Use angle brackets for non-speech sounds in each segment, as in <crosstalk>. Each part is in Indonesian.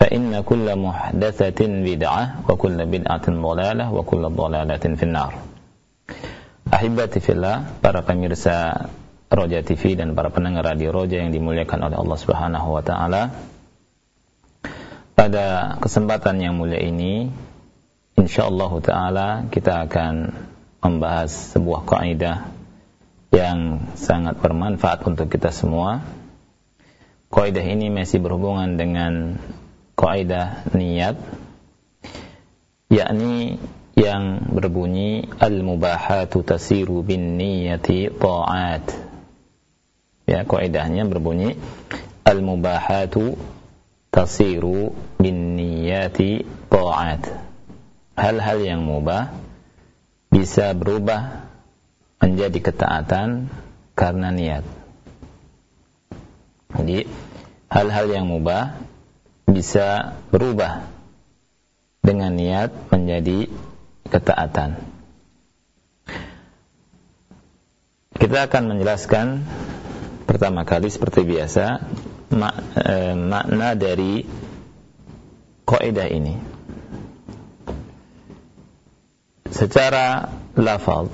فإن كل محدثة بدعة وكل بدعة ضلالة وكل ضلالة في النار Ahibati fillah, para pemirsa Roja TV dan para pendengar radio Roja yang dimuliakan oleh Allah Subhanahu wa taala. Pada kesempatan yang mulia ini, insyaallah taala kita akan membahas sebuah kaidah yang sangat bermanfaat untuk kita semua. Kaidah ini masih berhubungan dengan kaidah niat yakni yang berbunyi al-mubahatu tasiru bin niyati ta'at. Ya, kaidahnya berbunyi al-mubahatu tasiru bin niyati ta'at. Hal-hal yang mubah bisa berubah menjadi ketaatan karena niat. Jadi hal-hal yang mubah bisa berubah dengan niat menjadi ketaatan. Kita akan menjelaskan pertama kali seperti biasa mak, e, makna dari kaidah ini. Secara lafaz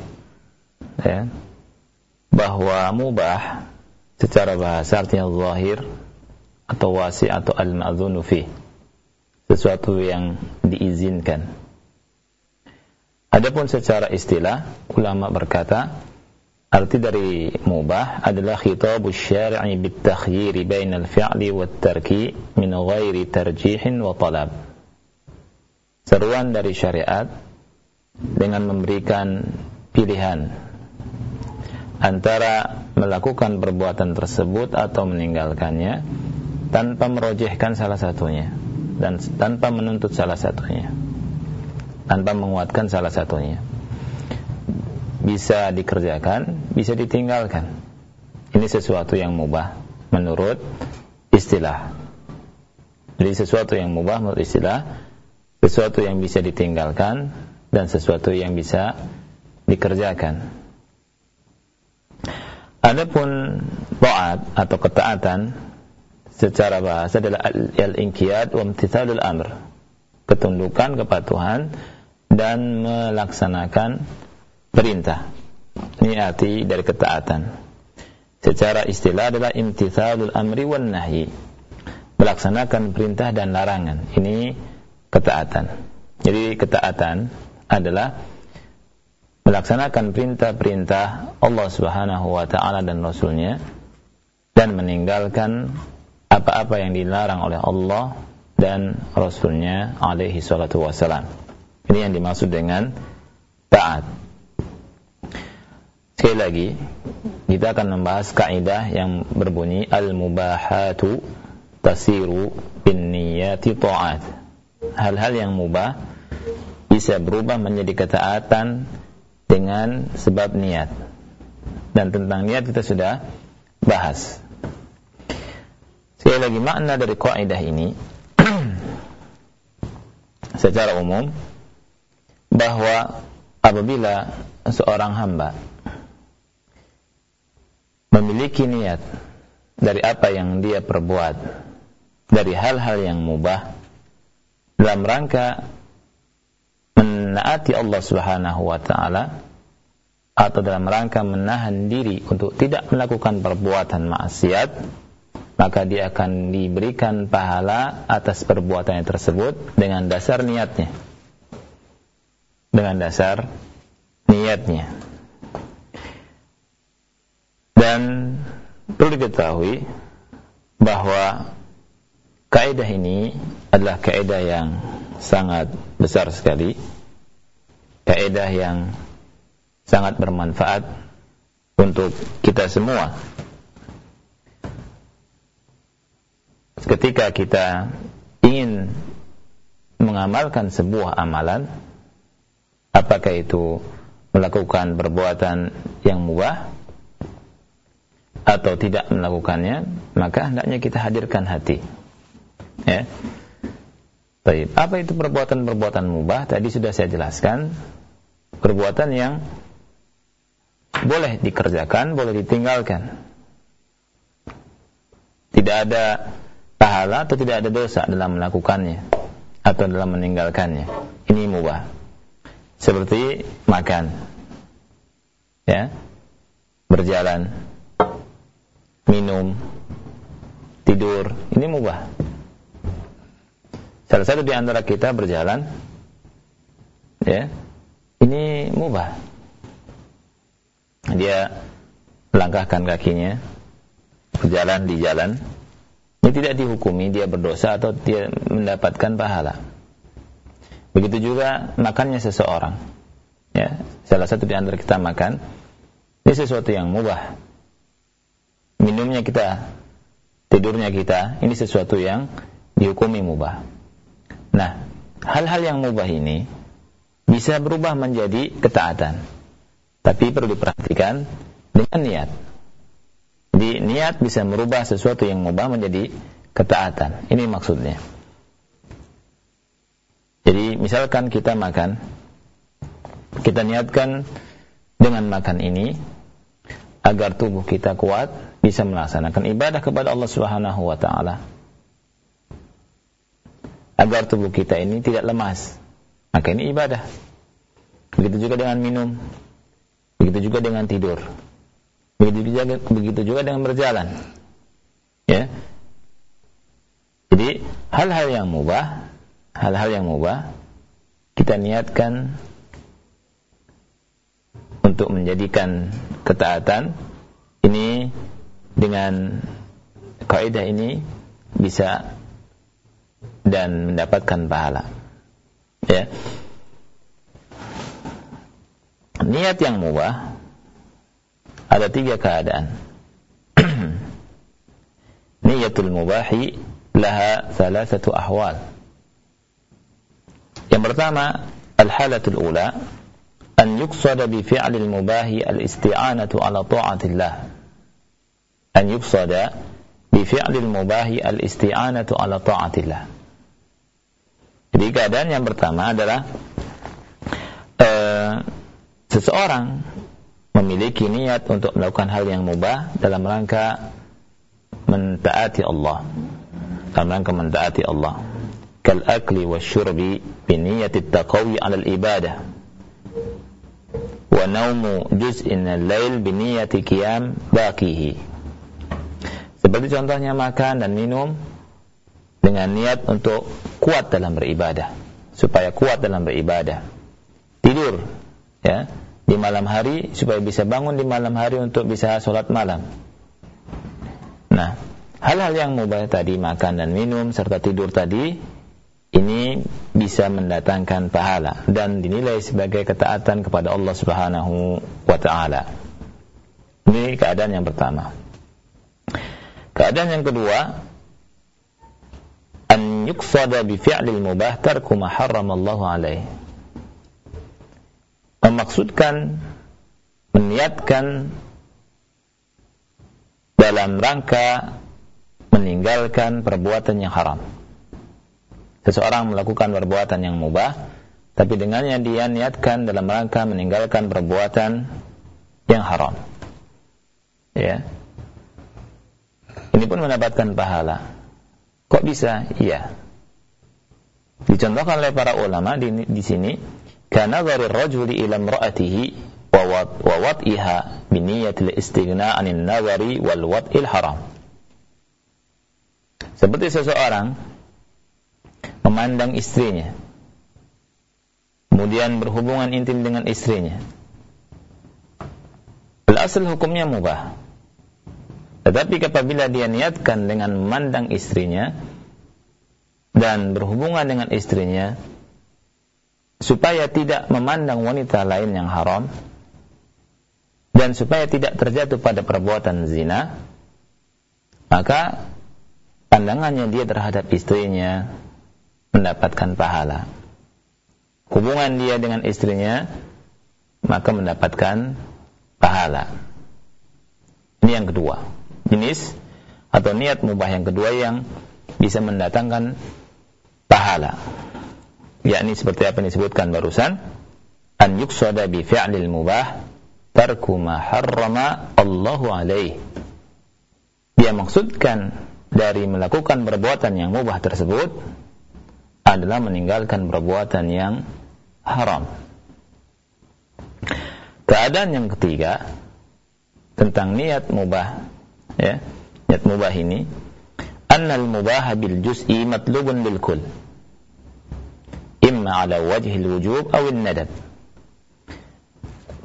ya, bahwa mubah secara bahasa artinya zahir atau wasi atau al-ma'zunu fi. Sesuatu yang diizinkan. Adapun secara istilah ulama berkata arti dari mubah adalah khitabus syar'i bit takhyir bainal fi'li wat tarki min ghairi tarjihin wa talab. Seruan dari syariat dengan memberikan pilihan antara melakukan perbuatan tersebut atau meninggalkannya tanpa merojehkan salah satunya dan tanpa menuntut salah satunya tanpa menguatkan salah satunya. Bisa dikerjakan bisa ditinggalkan. Ini sesuatu yang mubah menurut istilah. Jadi sesuatu yang mubah menurut istilah sesuatu yang bisa ditinggalkan dan sesuatu yang bisa dikerjakan. Adapun taat atau ketaatan secara bahasa adalah al-inqiyad wa imtithalul amr. Ketundukan kepatuhan dan melaksanakan perintah. Ini arti dari ketaatan. Secara istilah adalah imtithalul amri wan melaksanakan perintah dan larangan. Ini ketaatan. Jadi ketaatan adalah melaksanakan perintah-perintah Allah Subhanahu wa taala dan rasulnya dan meninggalkan apa-apa yang dilarang oleh Allah dan Rasulnya alaihi salatu wassalam. Ini yang dimaksud dengan taat. Sekali lagi, kita akan membahas kaidah yang berbunyi al-mubahatu tasiru bin niyati ta'at. Hal-hal yang mubah bisa berubah menjadi ketaatan dengan sebab niat. Dan tentang niat kita sudah bahas. Sekali lagi makna dari kaidah ini <clears throat> secara umum bahwa apabila seorang hamba memiliki niat dari apa yang dia perbuat dari hal-hal yang mubah dalam rangka menaati Allah Subhanahu wa taala atau dalam rangka menahan diri untuk tidak melakukan perbuatan maksiat maka dia akan diberikan pahala atas perbuatannya tersebut dengan dasar niatnya. Dengan dasar niatnya. Dan perlu diketahui bahwa kaidah ini adalah kaidah yang sangat besar sekali. Kaidah yang sangat bermanfaat untuk kita semua. Ketika kita ingin mengamalkan sebuah amalan, apakah itu melakukan perbuatan yang mubah atau tidak melakukannya, maka hendaknya kita hadirkan hati. Ya. Baik, apa itu perbuatan-perbuatan mubah? Tadi sudah saya jelaskan. Perbuatan yang boleh dikerjakan, boleh ditinggalkan. Tidak ada pahala atau tidak ada dosa dalam melakukannya atau dalam meninggalkannya. Ini mubah. Seperti makan. Ya. Berjalan. Minum. Tidur. Ini mubah. Salah satu di antara kita berjalan ya. Ini mubah dia melangkahkan kakinya berjalan di jalan ini tidak dihukumi dia berdosa atau dia mendapatkan pahala. Begitu juga makannya seseorang. Ya salah satu di antara kita makan ini sesuatu yang mubah. Minumnya kita tidurnya kita ini sesuatu yang dihukumi mubah. Nah hal-hal yang mubah ini bisa berubah menjadi ketaatan. Tapi perlu diperhatikan dengan niat. Jadi niat bisa merubah sesuatu yang mubah menjadi ketaatan. Ini maksudnya. Jadi misalkan kita makan, kita niatkan dengan makan ini agar tubuh kita kuat bisa melaksanakan ibadah kepada Allah Subhanahu wa taala. Agar tubuh kita ini tidak lemas. Maka ini ibadah. Begitu juga dengan minum. Begitu juga dengan tidur. Begitu juga, begitu juga dengan berjalan. Ya. Jadi hal-hal yang mubah, hal-hal yang mubah kita niatkan untuk menjadikan ketaatan ini dengan kaidah ini bisa dan mendapatkan pahala. Ya niat yang mubah ada tiga keadaan. Niatul mubahi laha thalathatu ahwal. Yang pertama, al-halatul ula an yuqsada bi fi'lil mubahi al-isti'anatu ala ta'atillah. An yuqsada bi fi'lil mubahi al-isti'anatu ala ta'atillah. Jadi keadaan yang pertama adalah uh, seseorang memiliki niat untuk melakukan hal yang mubah dalam rangka mentaati Allah. Dalam rangka mentaati Allah. Kal akli wa syurbi bi niyati taqawi al-ibadah wa naumu juz'in al-lail qiyam baqihi. Seperti contohnya makan dan minum dengan niat untuk kuat dalam beribadah. Supaya kuat dalam beribadah. Tidur ya di malam hari supaya bisa bangun di malam hari untuk bisa sholat malam. Nah, hal-hal yang mubah tadi makan dan minum serta tidur tadi ini bisa mendatangkan pahala dan dinilai sebagai ketaatan kepada Allah Subhanahu wa taala. Ini keadaan yang pertama. Keadaan yang kedua, an yuqsada bi fi'lil mubah tarku ma Allah alaihi memaksudkan meniatkan dalam rangka meninggalkan perbuatan yang haram. Seseorang melakukan perbuatan yang mubah, tapi dengannya dia niatkan dalam rangka meninggalkan perbuatan yang haram. Ya. Ini pun mendapatkan pahala. Kok bisa? Iya. Dicontohkan oleh para ulama di, di sini, ila imra'atihi wa wat'iha biniyatil istighna 'anil nazari wal wat'il haram. Seperti seseorang memandang istrinya, kemudian berhubungan intim dengan istrinya. Al-asal hukumnya mubah. Tetapi apabila dia niatkan dengan memandang istrinya dan berhubungan dengan istrinya supaya tidak memandang wanita lain yang haram. Dan supaya tidak terjatuh pada perbuatan zina. Maka pandangannya dia terhadap istrinya mendapatkan pahala. Hubungan dia dengan istrinya maka mendapatkan pahala. Ini yang kedua. Jenis atau niat mubah yang kedua yang bisa mendatangkan pahala yakni seperti apa yang disebutkan barusan. An yuksada bi fi'lil mubah tarku ma harrama Allahu alaih. Dia maksudkan dari melakukan perbuatan yang mubah tersebut adalah meninggalkan perbuatan yang haram. Keadaan yang ketiga tentang niat mubah ya niat mubah ini annal mubah bil juz'i matlubun bil kull imma ala wajhil wujub aw nadab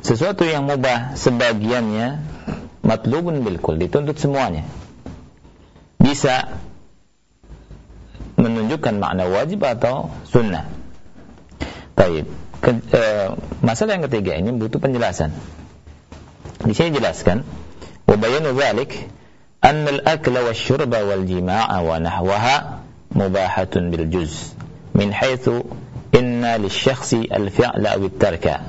sesuatu yang mubah sebagiannya matlubun bil kull dituntut semuanya bisa menunjukkan makna wajib atau sunnah Baik. Ke, e, masalah yang ketiga ini butuh penjelasan. Di sini jelaskan, wa bayanu dzalik أن الأكل والشرب والجماع ونحوها مباحة بالجزء من حيث إن للشخص الفعل أو الترك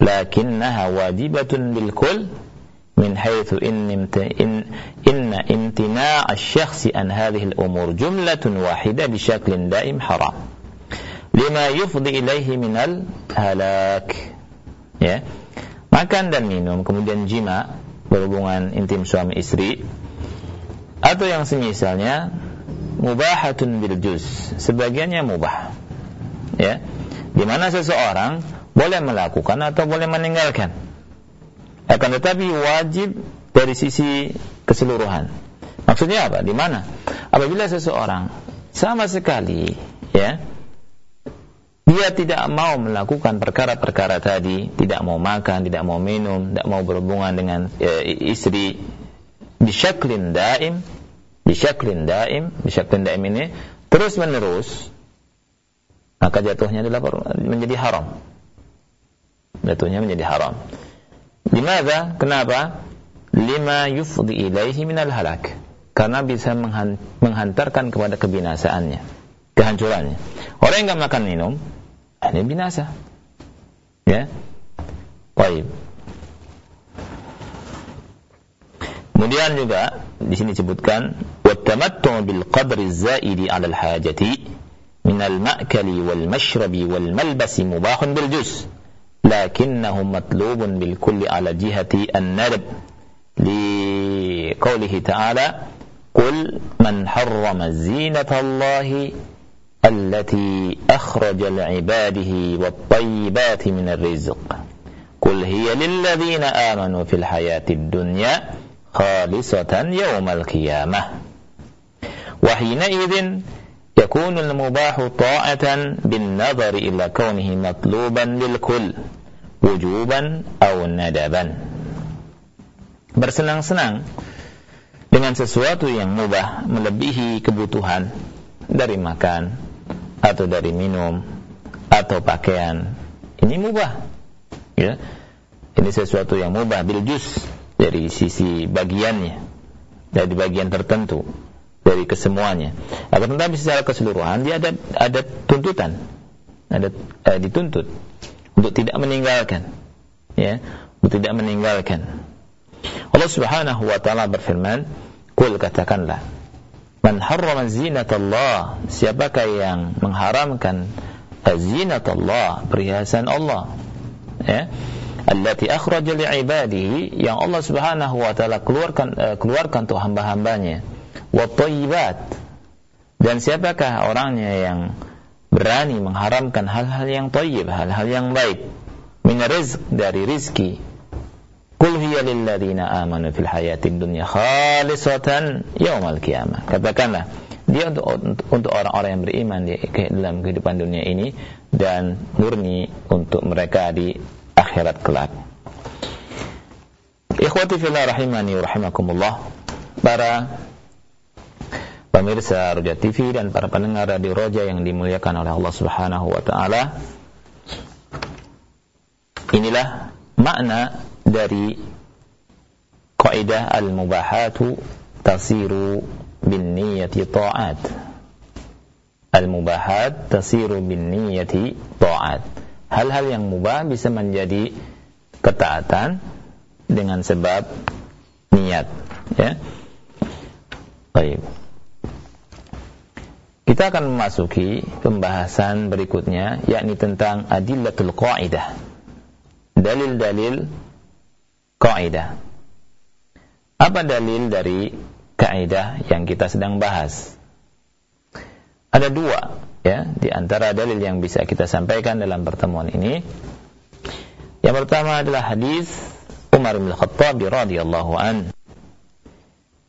لكنها واجبة بالكل من حيث إن, إن, إن امتناع الشخص عن هذه الأمور جملة واحدة بشكل دائم حرام لما يفضي إليه من الهلاك ya makan dan minum kemudian jima berhubungan intim suami istri atau yang semisalnya mubahatun bil juz sebagiannya mubah ya di mana seseorang boleh melakukan atau boleh meninggalkan. Akan tetapi wajib dari sisi keseluruhan. Maksudnya apa? Di mana? Apabila seseorang sama sekali ya dia tidak mau melakukan perkara-perkara tadi, tidak mau makan, tidak mau minum, tidak mau berhubungan dengan e, istri, bisyaklin daim bisyaklin daim bisyaklin daim ini terus menerus maka jatuhnya adalah menjadi haram. Jatuhnya menjadi haram. Limadha kenapa? Lima yufdi ilaihi minal halak. Karena bisa menghantarkan kepada kebinasaannya. Kehancurannya. Orang yang nggak makan minum ini binasa. Ya? Baik. Kemudian juga di sini disebutkan wattamattu bil qadri zaidi 'ala al hajati من المأكل والمشرب والملبس مباح بالجزء لكنه مطلوب بالكل على جهة الندب. لقوله تعالى قل من حرم زينة الله التي أخرج لعباده والطيبات من الرزق. قل هي للذين آمنوا في الحياة الدنيا خالصة يوم القيامة. وحينئذ ta'atan bin nadhari ila kaunihi matluban lil kull wujuban aw nadaban bersenang-senang dengan sesuatu yang mubah melebihi kebutuhan dari makan atau dari minum atau pakaian. Ini mubah ya. Ini sesuatu yang mubah bil juz dari sisi bagiannya dari bagian tertentu dari kesemuanya. Akan tetapi secara keseluruhan dia ada ada tuntutan. Ada eh, dituntut untuk tidak meninggalkan. Ya untuk tidak meninggalkan. Allah Subhanahu wa taala berfirman kul katakanlah man harrama Allah siapakah yang mengharamkan Allah perhiasan Allah? Ya allati akhraja li'ibadihi yang Allah Subhanahu wa taala keluarkan uh, keluarkan untuk hamba-hambanya wa thayyibat Dan siapakah orangnya yang berani mengharamkan hal-hal yang thayyib, hal-hal yang baik min rizq dari rizki. Qul hiya lil ladzina amanu fil hayatid dunya khalisatan yaumal qiyamah. Katakanlah dia untuk untuk orang-orang yang beriman di dalam kehidupan dunia ini dan murni untuk mereka di akhirat kelak. Ikhwati fillah rahimani wa rahimakumullah. Para pemirsa Roja TV dan para pendengar radio Roja yang dimuliakan oleh Allah Subhanahu wa taala. Inilah makna dari kaidah al-mubahatu tasiru bin niyati ta'at. Al-mubahat tasiru bin niyati ta'at. Hal-hal yang mubah bisa menjadi ketaatan dengan sebab niat, ya. Baik. Kita akan memasuki pembahasan berikutnya yakni tentang adillatul qaidah. Dalil-dalil kaidah. Apa dalil dari kaidah yang kita sedang bahas? Ada dua ya di antara dalil yang bisa kita sampaikan dalam pertemuan ini. Yang pertama adalah hadis Umar bin Khattab radhiyallahu an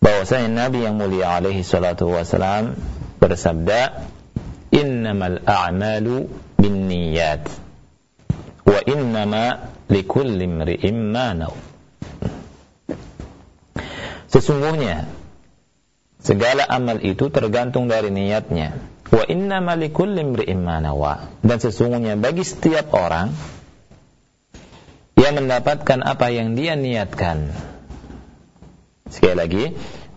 bahwasanya Nabi yang mulia alaihi salatu wasalam bersabda innamal a'malu binniyat wa innama likulli imri'in ma Sesungguhnya segala amal itu tergantung dari niatnya. Wa innama likulli imri'in ma Dan sesungguhnya bagi setiap orang yang mendapatkan apa yang dia niatkan. Sekali lagi,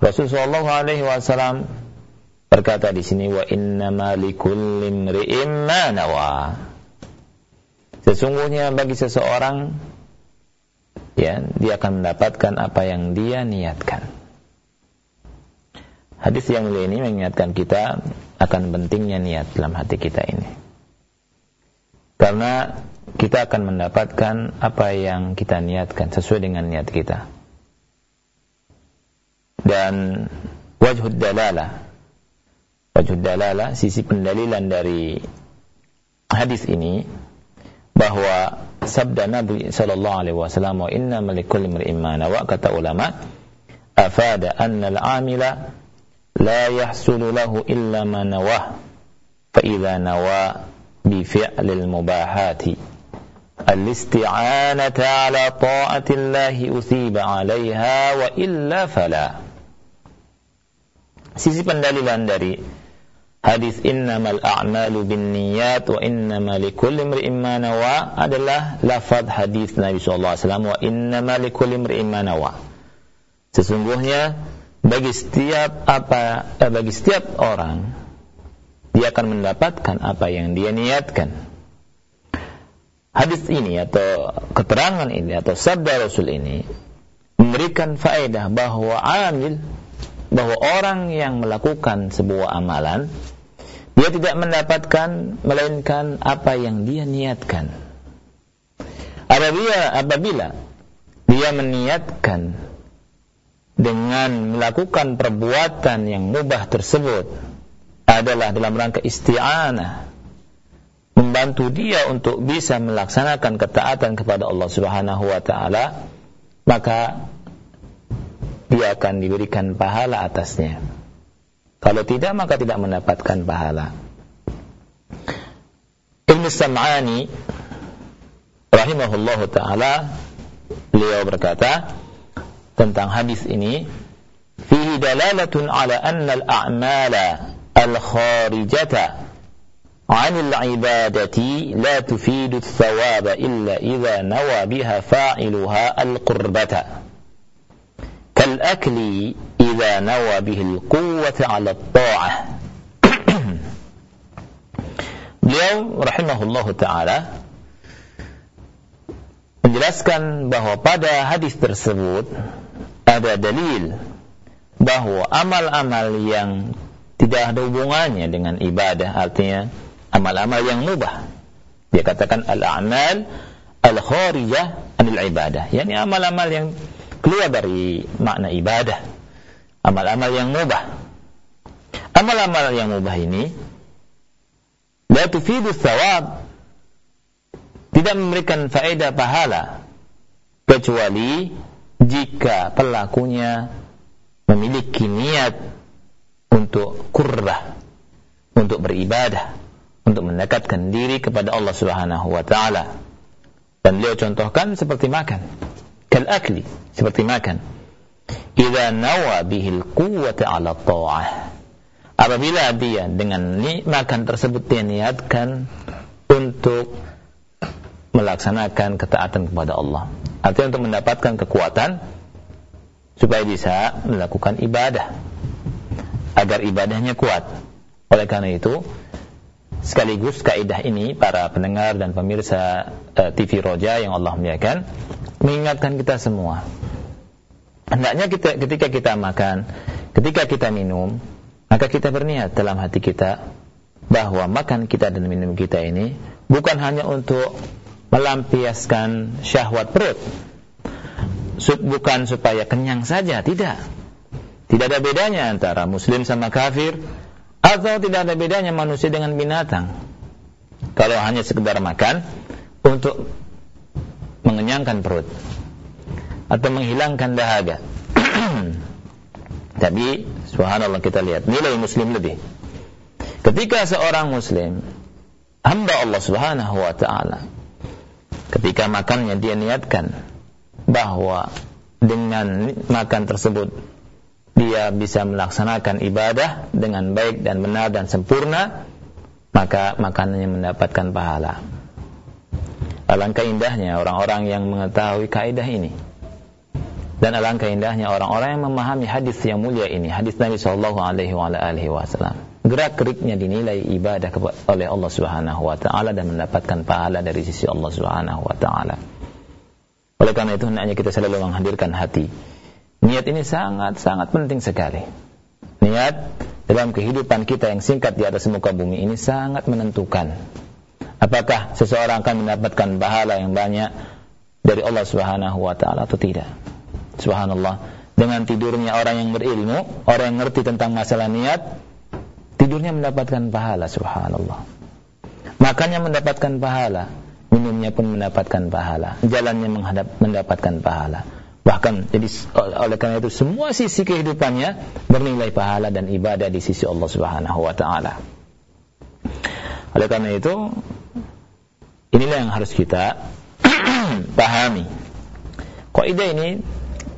Rasulullah SAW berkata di sini wa innama likulli imri'in ma. Sesungguhnya bagi seseorang ya, dia akan mendapatkan apa yang dia niatkan. Hadis yang mulia ini mengingatkan kita akan pentingnya niat dalam hati kita ini. Karena kita akan mendapatkan apa yang kita niatkan sesuai dengan niat kita. Dan wajhud dalalah wajud dalala sisi pendalilan dari hadis ini bahwa sabda Nabi sallallahu alaihi wasallam wa inna malikul imri'in ma nawa kata ulama afada anna al-amila la yahsulu lahu illa ma nawah fa idza nawa bi fi'lil mubahati. Al-isti'anata ala Allah usiba 'alaiha wa illa fala. Sisi pendalilan dari hadis innamal a'malu binniyat wa innama likulli imri'in ma nawa adalah lafaz hadis Nabi sallallahu alaihi wasallam wa innama likulli imri'in ma nawa. Sesungguhnya bagi setiap apa eh, bagi setiap orang dia akan mendapatkan apa yang dia niatkan. Hadis ini atau keterangan ini atau sabda Rasul ini memberikan faedah bahwa amil bahwa orang yang melakukan sebuah amalan dia tidak mendapatkan melainkan apa yang dia niatkan. Apabila apabila dia meniatkan dengan melakukan perbuatan yang mubah tersebut adalah dalam rangka isti'anah membantu dia untuk bisa melaksanakan ketaatan kepada Allah Subhanahu wa taala maka dia akan diberikan pahala atasnya. Kalau tidak maka tidak mendapatkan pahala. Ibnu Sam'ani rahimahullahu taala beliau berkata tentang hadis ini fihi dalalatun ala anna al-a'mala al-kharijata 'anil 'ibadati la tufidu ath-thawaba illa idza nawa biha fa'iluha al-qurbata kal-akli إذا نوى به القوة على الطاعة <clears throat> Beliau rahimahullah taala menjelaskan bahwa pada hadis tersebut ada dalil bahwa amal-amal yang tidak ada hubungannya dengan ibadah artinya amal-amal yang mubah dia katakan al-a'mal al-kharijah anil ibadah yakni amal-amal yang keluar dari makna ibadah amal-amal yang mubah Amal-amal yang mubah ini la tufidu thawab tidak memberikan faedah pahala kecuali jika pelakunya memiliki niat untuk kurrah, untuk beribadah, untuk mendekatkan diri kepada Allah Subhanahu wa taala. Dan beliau contohkan seperti makan, kal akli, seperti makan. Idza nawa bihil quwwata 'ala ta'ah. Apabila dia dengan makan tersebut dia niatkan untuk melaksanakan ketaatan kepada Allah. Artinya untuk mendapatkan kekuatan supaya bisa melakukan ibadah agar ibadahnya kuat. Oleh karena itu, sekaligus kaidah ini para pendengar dan pemirsa eh, TV Roja yang Allah muliakan mengingatkan kita semua. Hendaknya kita ketika kita makan, ketika kita minum, maka kita berniat dalam hati kita bahwa makan kita dan minum kita ini bukan hanya untuk melampiaskan syahwat perut. Bukan supaya kenyang saja, tidak. Tidak ada bedanya antara muslim sama kafir atau tidak ada bedanya manusia dengan binatang. Kalau hanya sekedar makan untuk mengenyangkan perut atau menghilangkan dahaga. <clears throat> Tapi subhanallah kita lihat nilai muslim lebih. Ketika seorang muslim hamba Allah Subhanahu wa taala ketika makannya dia niatkan bahwa dengan makan tersebut dia bisa melaksanakan ibadah dengan baik dan benar dan sempurna maka makanannya mendapatkan pahala alangkah indahnya orang-orang yang mengetahui kaidah ini dan alangkah indahnya orang-orang yang memahami hadis yang mulia ini hadis Nabi sallallahu alaihi wasallam gerak geriknya dinilai ibadah oleh Allah Subhanahu wa taala dan mendapatkan pahala dari sisi Allah Subhanahu wa taala. Oleh karena itu hendaknya kita selalu menghadirkan hati. Niat ini sangat-sangat penting sekali. Niat dalam kehidupan kita yang singkat di atas muka bumi ini sangat menentukan. Apakah seseorang akan mendapatkan pahala yang banyak dari Allah Subhanahu wa taala atau tidak? Subhanallah. Dengan tidurnya orang yang berilmu, orang yang ngerti tentang masalah niat, tidurnya mendapatkan pahala subhanallah. Makannya mendapatkan pahala minumnya pun mendapatkan pahala jalannya menghadap mendapatkan pahala. Bahkan jadi oleh karena itu semua sisi kehidupannya bernilai pahala dan ibadah di sisi Allah Subhanahu wa taala. Oleh karena itu inilah yang harus kita <clears throat> pahami. Kaidah ini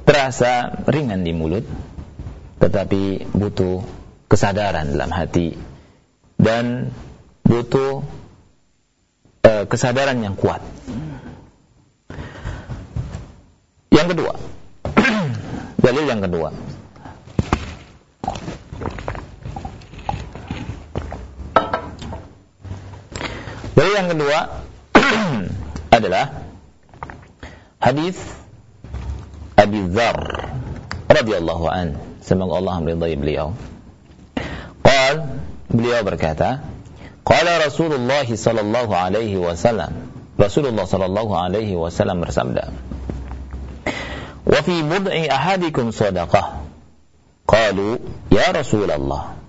terasa ringan di mulut tetapi butuh kesadaran dalam hati dan butuh uh, kesadaran yang kuat. Yang kedua, <clears throat> dalil yang kedua. Dalil yang kedua <clears throat> adalah hadis Abi Dzar radhiyallahu an. Semoga Allah meridai beliau. Qal beliau berkata, Qala Rasulullah sallallahu alaihi wasallam. Rasulullah sallallahu alaihi wasallam bersabda, "Wa fi bud'i ahadikum sadaqah." Qalu, "Ya Rasulullah,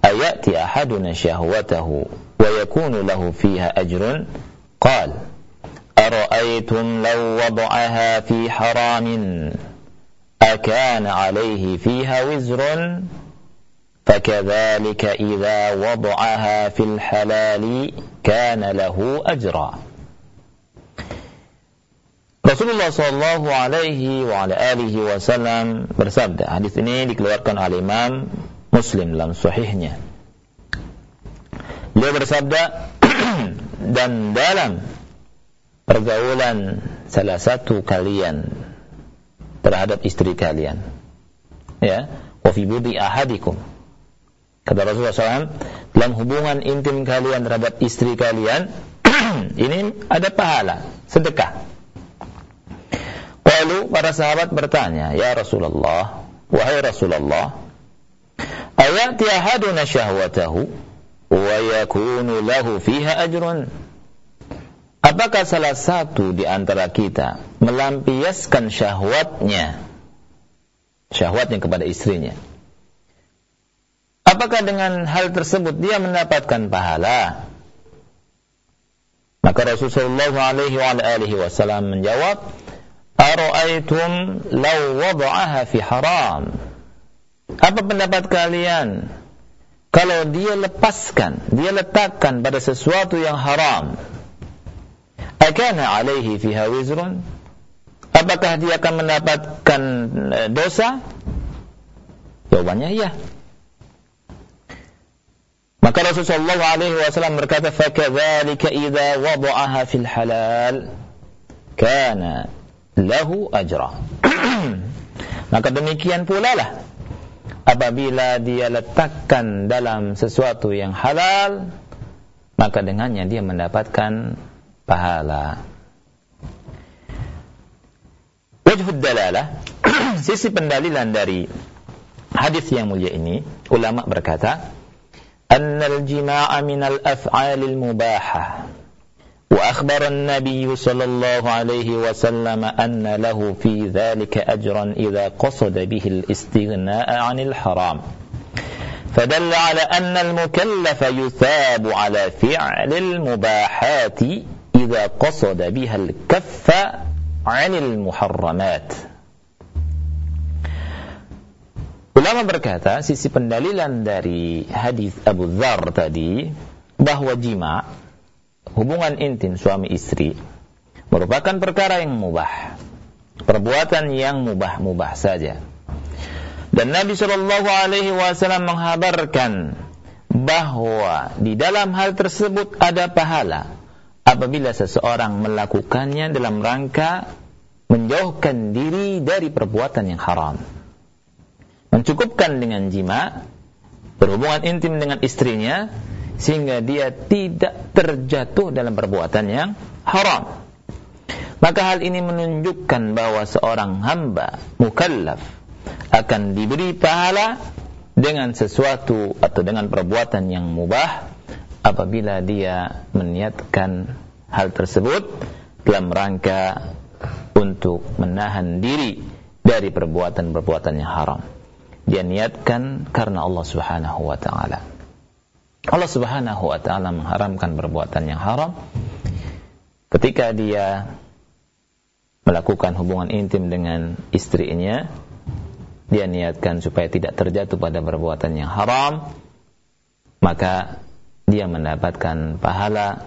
ayati ahaduna syahwatahu wa yakunu lahu fiha ajrun?" Qal, "Ara'aytum law wada'aha fi haramin أكان عليه فيها وزر فكذلك إذا وضعها في الحلال كان له أجرا Rasulullah Shallallahu Alaihi wa alihi Wasallam bersabda. Hadis ini dikeluarkan oleh Imam Muslim dalam Sahihnya. Beliau bersabda <clears throat> dan dalam pergaulan salah satu kalian terhadap istri kalian, ya, wa fi budi ahadikum Kata Rasulullah SAW, dalam hubungan intim kalian terhadap istri kalian, <clears throat> ini ada pahala, sedekah. Lalu para sahabat bertanya, Ya Rasulullah, wahai Rasulullah, ayati ahaduna syahwatahu, wa yakunu lahu fiha ajrun. Apakah salah satu di antara kita melampiaskan syahwatnya, syahwatnya kepada istrinya, apakah dengan hal tersebut dia mendapatkan pahala? Maka Rasulullah wasallam menjawab, "Ara'aitum law fi haram?" Apa pendapat kalian kalau dia lepaskan, dia letakkan pada sesuatu yang haram? Akana alaihi fiha wizrun? Apakah dia akan mendapatkan eh, dosa? Jawabannya iya. Maka Rasulullah alaihi wasallam berkata, "Fakadzalika idza wada'aha fil halal kana lahu ajra." <clears throat> Maka demikian pula lah apabila dia letakkan dalam sesuatu yang halal, maka dengannya dia mendapatkan pahala. Wajhud dalalah, sisi pendalilan dari hadis yang mulia ini, ulama berkata, أن الجماع من الأفعال المباحة وأخبر النبي صلى الله عليه وسلم أن له في ذلك أجرا إذا قصد به الاستغناء عن الحرام فدل على أن المكلف يثاب على فعل المباحات إذا قصد بها الكف عن المحرمات Ulama berkata, sisi pendalilan dari hadis Abu Dzar tadi bahwa jima hubungan intim suami istri merupakan perkara yang mubah. Perbuatan yang mubah-mubah saja. Dan Nabi Shallallahu alaihi wasallam menghabarkan bahwa di dalam hal tersebut ada pahala apabila seseorang melakukannya dalam rangka menjauhkan diri dari perbuatan yang haram mencukupkan dengan jima, berhubungan intim dengan istrinya, sehingga dia tidak terjatuh dalam perbuatan yang haram. Maka hal ini menunjukkan bahwa seorang hamba mukallaf akan diberi pahala dengan sesuatu atau dengan perbuatan yang mubah apabila dia meniatkan hal tersebut dalam rangka untuk menahan diri dari perbuatan-perbuatan yang haram dia niatkan karena Allah Subhanahu wa taala. Allah Subhanahu wa taala mengharamkan perbuatan yang haram ketika dia melakukan hubungan intim dengan istrinya dia niatkan supaya tidak terjatuh pada perbuatan yang haram maka dia mendapatkan pahala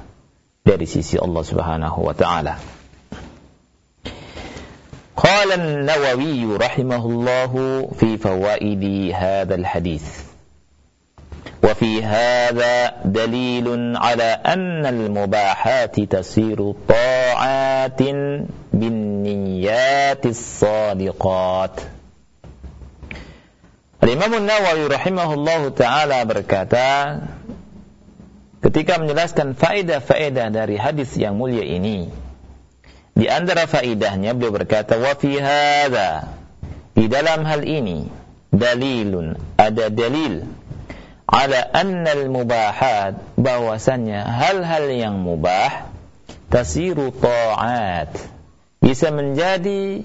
dari sisi Allah Subhanahu wa taala. قال النووي رحمه الله في فوائد هذا الحديث وفي هذا دليل على أن المباحات تصير طاعات بالنيات الصادقات Imam Nawawi rahimahullahu taala berkata ketika menjelaskan faedah-faedah dari hadis yang mulia ini Di antara faidahnya beliau berkata wa fi hadza di dalam hal ini dalilun ada dalil ala anna al mubahat bahwasanya hal-hal yang mubah tasiru ta'at bisa menjadi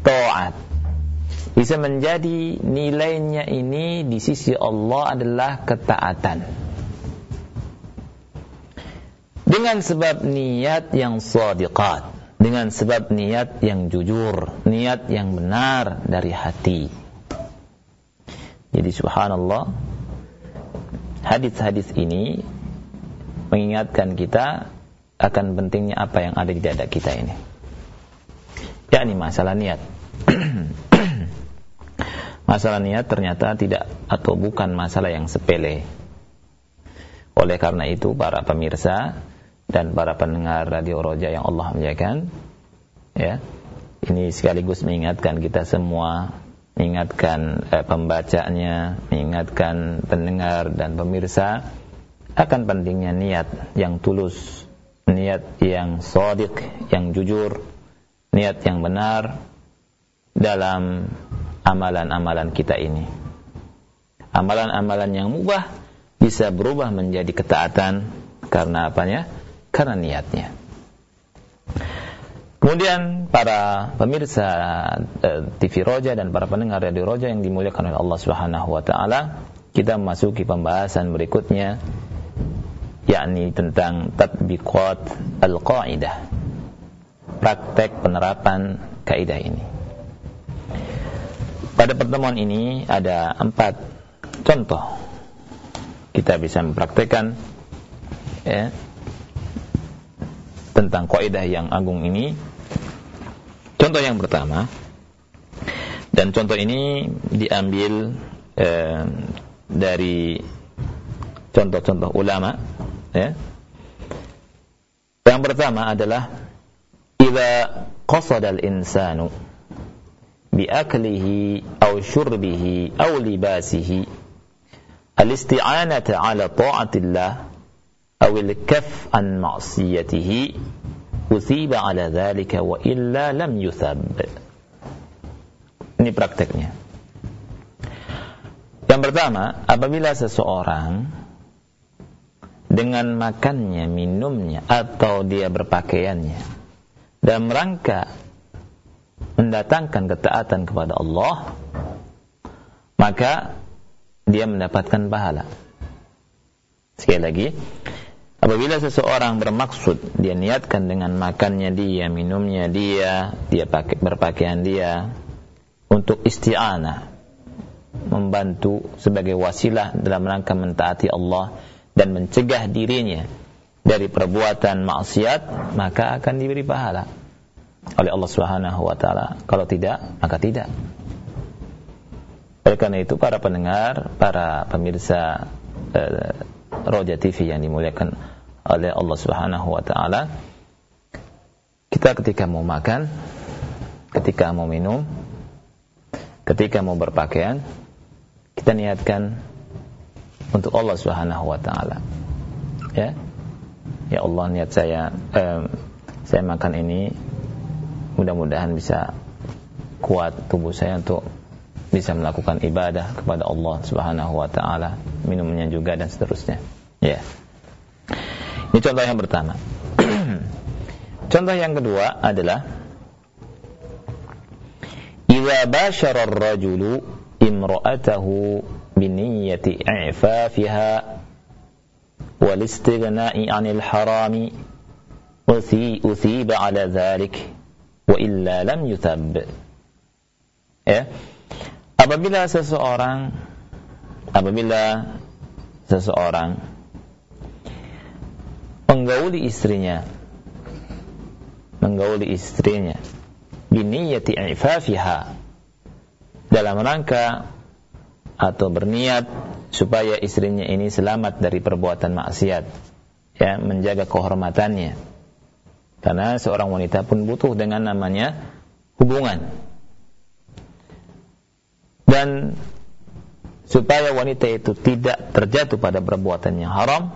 taat. Bisa menjadi nilainya ini di sisi Allah adalah ketaatan dengan sebab niat yang sadiqat dengan sebab niat yang jujur niat yang benar dari hati. Jadi subhanallah hadis-hadis ini mengingatkan kita akan pentingnya apa yang ada di dada kita ini. Yakni masalah niat. <clears throat> Masalah niat ternyata tidak atau bukan masalah yang sepele. Oleh karena itu para pemirsa dan para pendengar radio Roja yang Allah muliakan ya. Ini sekaligus mengingatkan kita semua mengingatkan eh, pembacanya mengingatkan pendengar dan pemirsa akan pentingnya niat yang tulus niat yang sodik yang jujur niat yang benar dalam amalan-amalan kita ini. Amalan-amalan yang mubah bisa berubah menjadi ketaatan. Karena apanya? Karena niatnya. Kemudian para pemirsa eh, TV Roja dan para pendengar radio Roja yang dimuliakan oleh Allah Subhanahu wa taala, kita memasuki pembahasan berikutnya yakni tentang tatbiqat al-qaidah praktek penerapan kaidah ini pada pertemuan ini ada empat contoh kita bisa mempraktekkan ya, tentang kaidah yang agung ini contoh yang pertama dan contoh ini diambil eh, dari contoh-contoh ulama ya. Yang pertama adalah idza qasada al-insanu bi aklihi aw shurbihi aw libasihi al-isti'anata 'ala ta'atillah aw al-kaff an ma'siyatihi usiba 'ala dhalika wa illa lam yuthab. Ini prakteknya. Yang pertama, apabila seseorang dengan makannya, minumnya, atau dia berpakaiannya dan merangka mendatangkan ketaatan kepada Allah, maka dia mendapatkan pahala. Sekali lagi, apabila seseorang bermaksud dia niatkan dengan makannya dia, minumnya dia, dia pakai berpakaian dia untuk isti'anah, membantu sebagai wasilah dalam rangka mentaati Allah dan mencegah dirinya dari perbuatan maksiat maka akan diberi pahala oleh Allah Subhanahu wa taala. Kalau tidak, maka tidak. Oleh karena itu para pendengar, para pemirsa eh, Roja TV yang dimuliakan oleh Allah Subhanahu wa taala, kita ketika mau makan, ketika mau minum, ketika mau berpakaian, kita niatkan untuk Allah Subhanahu wa taala. Ya. Ya Allah niat saya eh, saya makan ini mudah-mudahan bisa kuat tubuh saya untuk bisa melakukan ibadah kepada Allah Subhanahu wa taala, minumnya juga dan seterusnya. Ya. Ini contoh yang pertama. <clears throat> contoh yang kedua adalah Iza basyara rajulu imra'atahu biniyati i'fafiha wal istighna'i 'anil harami uthiba 'ala dhalik wa illa lam yuthab. Ya. Apabila seseorang apabila seseorang menggauli istrinya. Menggauli istrinya. Biniyati ifafiha. Dalam rangka atau berniat supaya istrinya ini selamat dari perbuatan maksiat. Ya menjaga kehormatannya. Karena seorang wanita pun butuh dengan namanya hubungan. Dan supaya wanita itu tidak terjatuh pada perbuatan yang haram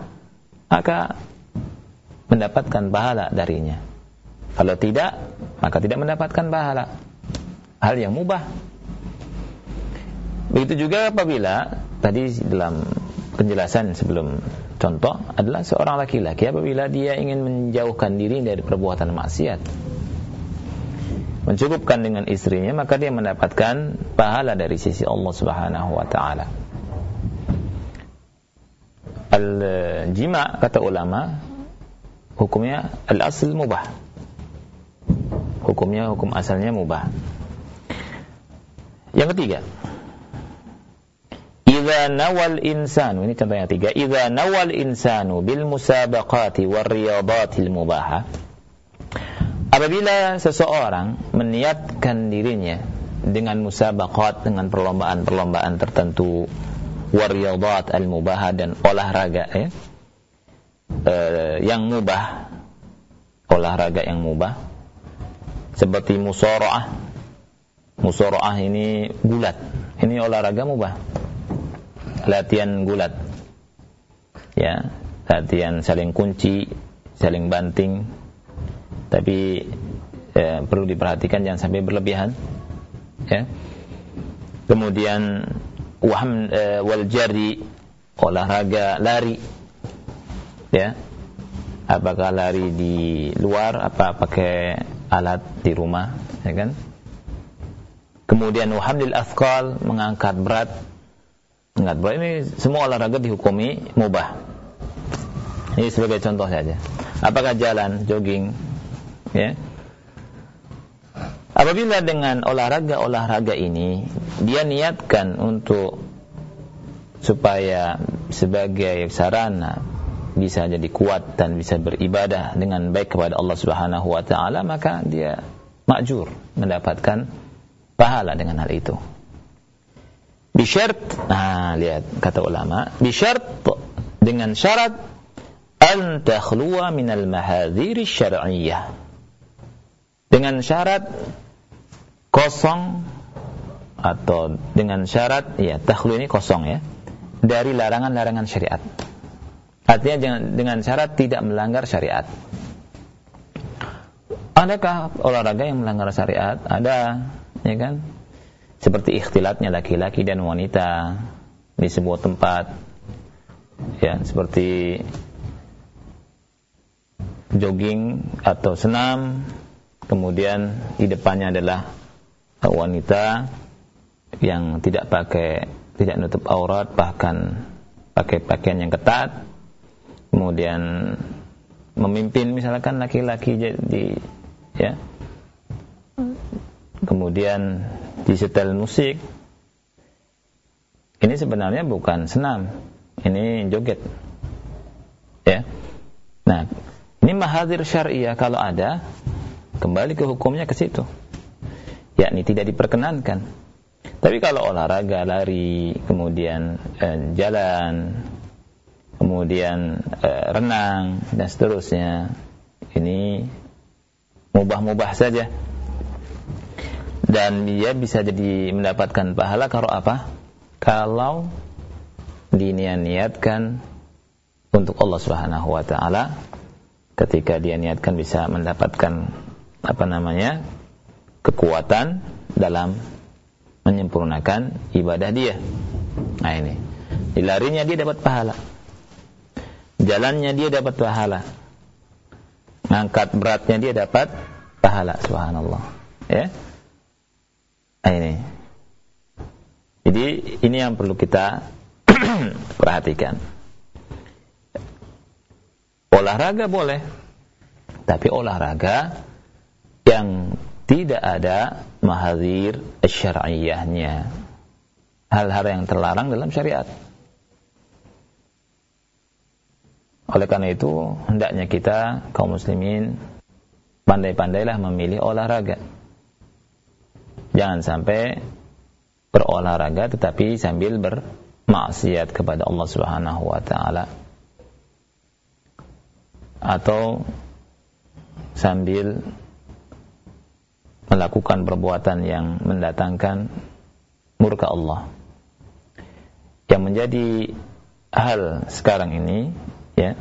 maka mendapatkan pahala darinya. Kalau tidak maka tidak mendapatkan pahala. Hal yang mubah. Begitu juga apabila tadi dalam penjelasan sebelum contoh adalah seorang laki-laki apabila dia ingin menjauhkan diri dari perbuatan maksiat mencukupkan dengan istrinya maka dia mendapatkan pahala dari sisi Allah Subhanahu wa taala. Al-jima kata ulama hukumnya al-asl mubah. Hukumnya hukum asalnya mubah. Yang ketiga, Idza nawal insanu ini contoh yang tiga. Idza nawal insanu bil musabaqati war riyadatil mubaha. Apabila seseorang meniatkan dirinya dengan musabaqat dengan perlombaan-perlombaan tertentu wariyadat al mubaha dan olahraga ya. Uh, yang mubah olahraga yang mubah seperti musaraah musaraah ini gulat. Ini olahraga mubah. Latihan gulat. Ya latihan saling kunci saling banting. Tapi eh, perlu diperhatikan jangan sampai berlebihan. Ya. Kemudian waham eh, wal jari. Olahraga lari ya apakah lari di luar apa pakai alat di rumah ya kan kemudian wahamlil afqal mengangkat berat Enggak boleh ini semua olahraga dihukumi mubah. Ini sebagai contoh saja. Apakah jalan, jogging, ya? Apabila dengan olahraga-olahraga ini dia niatkan untuk supaya sebagai sarana bisa jadi kuat dan bisa beribadah dengan baik kepada Allah Subhanahu wa taala maka dia makjur mendapatkan pahala dengan hal itu. Bisyarat, nah lihat kata ulama, bisyarat dengan syarat an takhluwa minal mahadhir syar'iyyah. Dengan syarat kosong atau dengan syarat ya takhlu ini kosong ya dari larangan-larangan syariat. Artinya dengan, dengan syarat tidak melanggar syariat. Adakah olahraga yang melanggar syariat? Ada, ya kan? seperti ikhtilatnya laki-laki dan wanita di sebuah tempat ya seperti jogging atau senam kemudian di depannya adalah wanita yang tidak pakai tidak nutup aurat bahkan pakai pakaian yang ketat kemudian memimpin misalkan laki-laki jadi ya. Kemudian disetel musik. Ini sebenarnya bukan senam ini joget ya. Nah ini mahadir syariah kalau ada kembali ke hukumnya ke situ. Yakni tidak diperkenankan. Tapi kalau olahraga lari kemudian eh, jalan kemudian eh, renang dan seterusnya ini mubah-mubah saja dan dia bisa jadi mendapatkan pahala kalau apa? Kalau diniat-niatkan untuk Allah Subhanahu wa taala ketika dia niatkan bisa mendapatkan apa namanya? kekuatan dalam menyempurnakan ibadah dia. Nah ini. Di larinya dia dapat pahala. Jalannya dia dapat pahala. Ngangkat beratnya dia dapat pahala subhanallah. Ya. Nah, ini. Jadi ini yang perlu kita <clears throat> perhatikan. Olahraga boleh, tapi olahraga yang tidak ada mahadzir syar'iyyahnya. Hal-hal yang terlarang dalam syariat. Oleh karena itu, hendaknya kita kaum muslimin pandai-pandailah memilih olahraga Jangan sampai berolahraga tetapi sambil bermaksiat kepada Allah Subhanahu wa taala. Atau sambil melakukan perbuatan yang mendatangkan murka Allah. Yang menjadi hal sekarang ini ya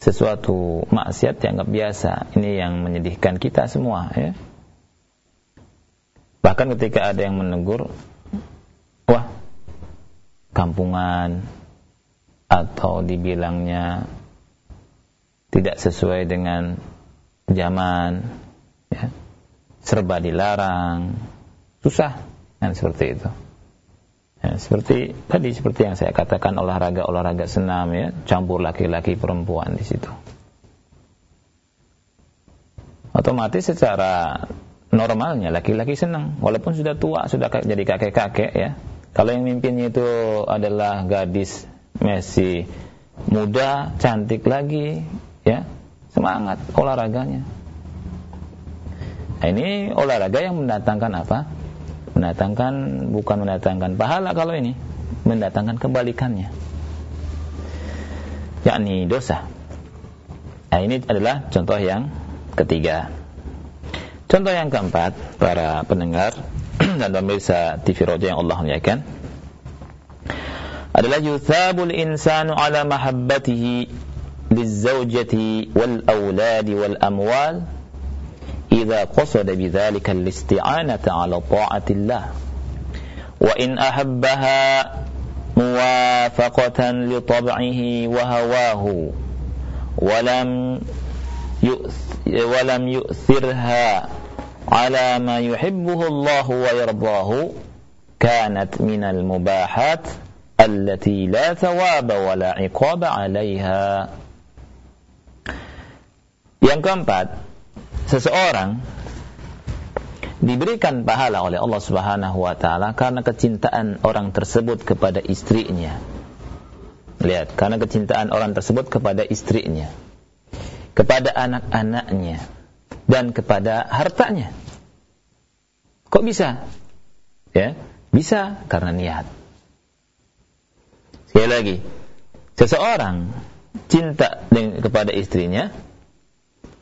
sesuatu maksiat yang biasa. Ini yang menyedihkan kita semua ya Bahkan ketika ada yang menegur, wah, kampungan atau dibilangnya tidak sesuai dengan zaman, ya, serba dilarang, susah, kan seperti itu. Ya, seperti tadi seperti yang saya katakan olahraga olahraga senam ya. Campur laki-laki perempuan di situ. Otomatis secara normalnya laki-laki senang. Walaupun sudah tua sudah jadi kakek-kakek ya. Kalau yang mimpinnya itu adalah gadis masih muda cantik lagi ya. Semangat olahraganya. Nah, ini olahraga yang mendatangkan apa mendatangkan bukan mendatangkan pahala kalau ini mendatangkan kebalikannya. Yakni dosa. Nah ini adalah contoh yang ketiga. Contoh yang keempat, para pendengar <clears throat> dan pemirsa TV Roja yang Allah muliakan adalah yuthabul insanu ala mahabbatihi lizawjati wal awladi wal amwal إذا قصد بذلك الاستعانة على طاعة الله وإن أحبها موافقة لطبعه وهواه ولم ولم يؤثرها على ما يحبه الله ويرضاه كانت من المباحات التي لا ثواب ولا عقاب عليها. Yang keempat, seseorang diberikan pahala oleh Allah Subhanahu wa taala karena kecintaan orang tersebut kepada istrinya. Lihat karena kecintaan orang tersebut kepada istrinya kepada anak-anaknya dan kepada hartanya. Kok bisa? Ya bisa karena niat. Sekali lagi, seseorang cinta kepada istrinya,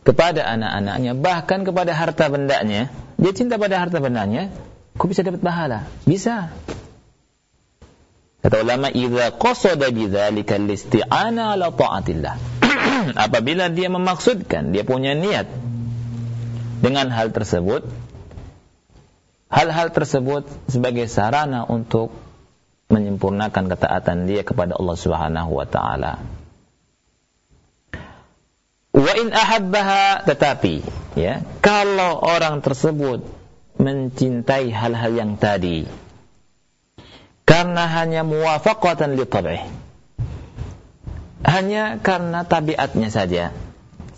kepada anak-anaknya, bahkan kepada harta bendanya, dia cinta pada harta bendanya, kok bisa dapat pahala? Bisa. Kata ulama, "Idza qasada bidzalika al-isti'ana ala ta'atillah." <clears throat> Apabila dia memaksudkan, dia punya niat dengan hal tersebut, hal-hal tersebut sebagai sarana untuk menyempurnakan ketaatan dia kepada Allah Subhanahu wa taala. Wa in ahabbaha tetapi ya, kalau orang tersebut mencintai hal-hal yang tadi karena hanya muwafaqatan li tab'ih. Hanya karena tabiatnya saja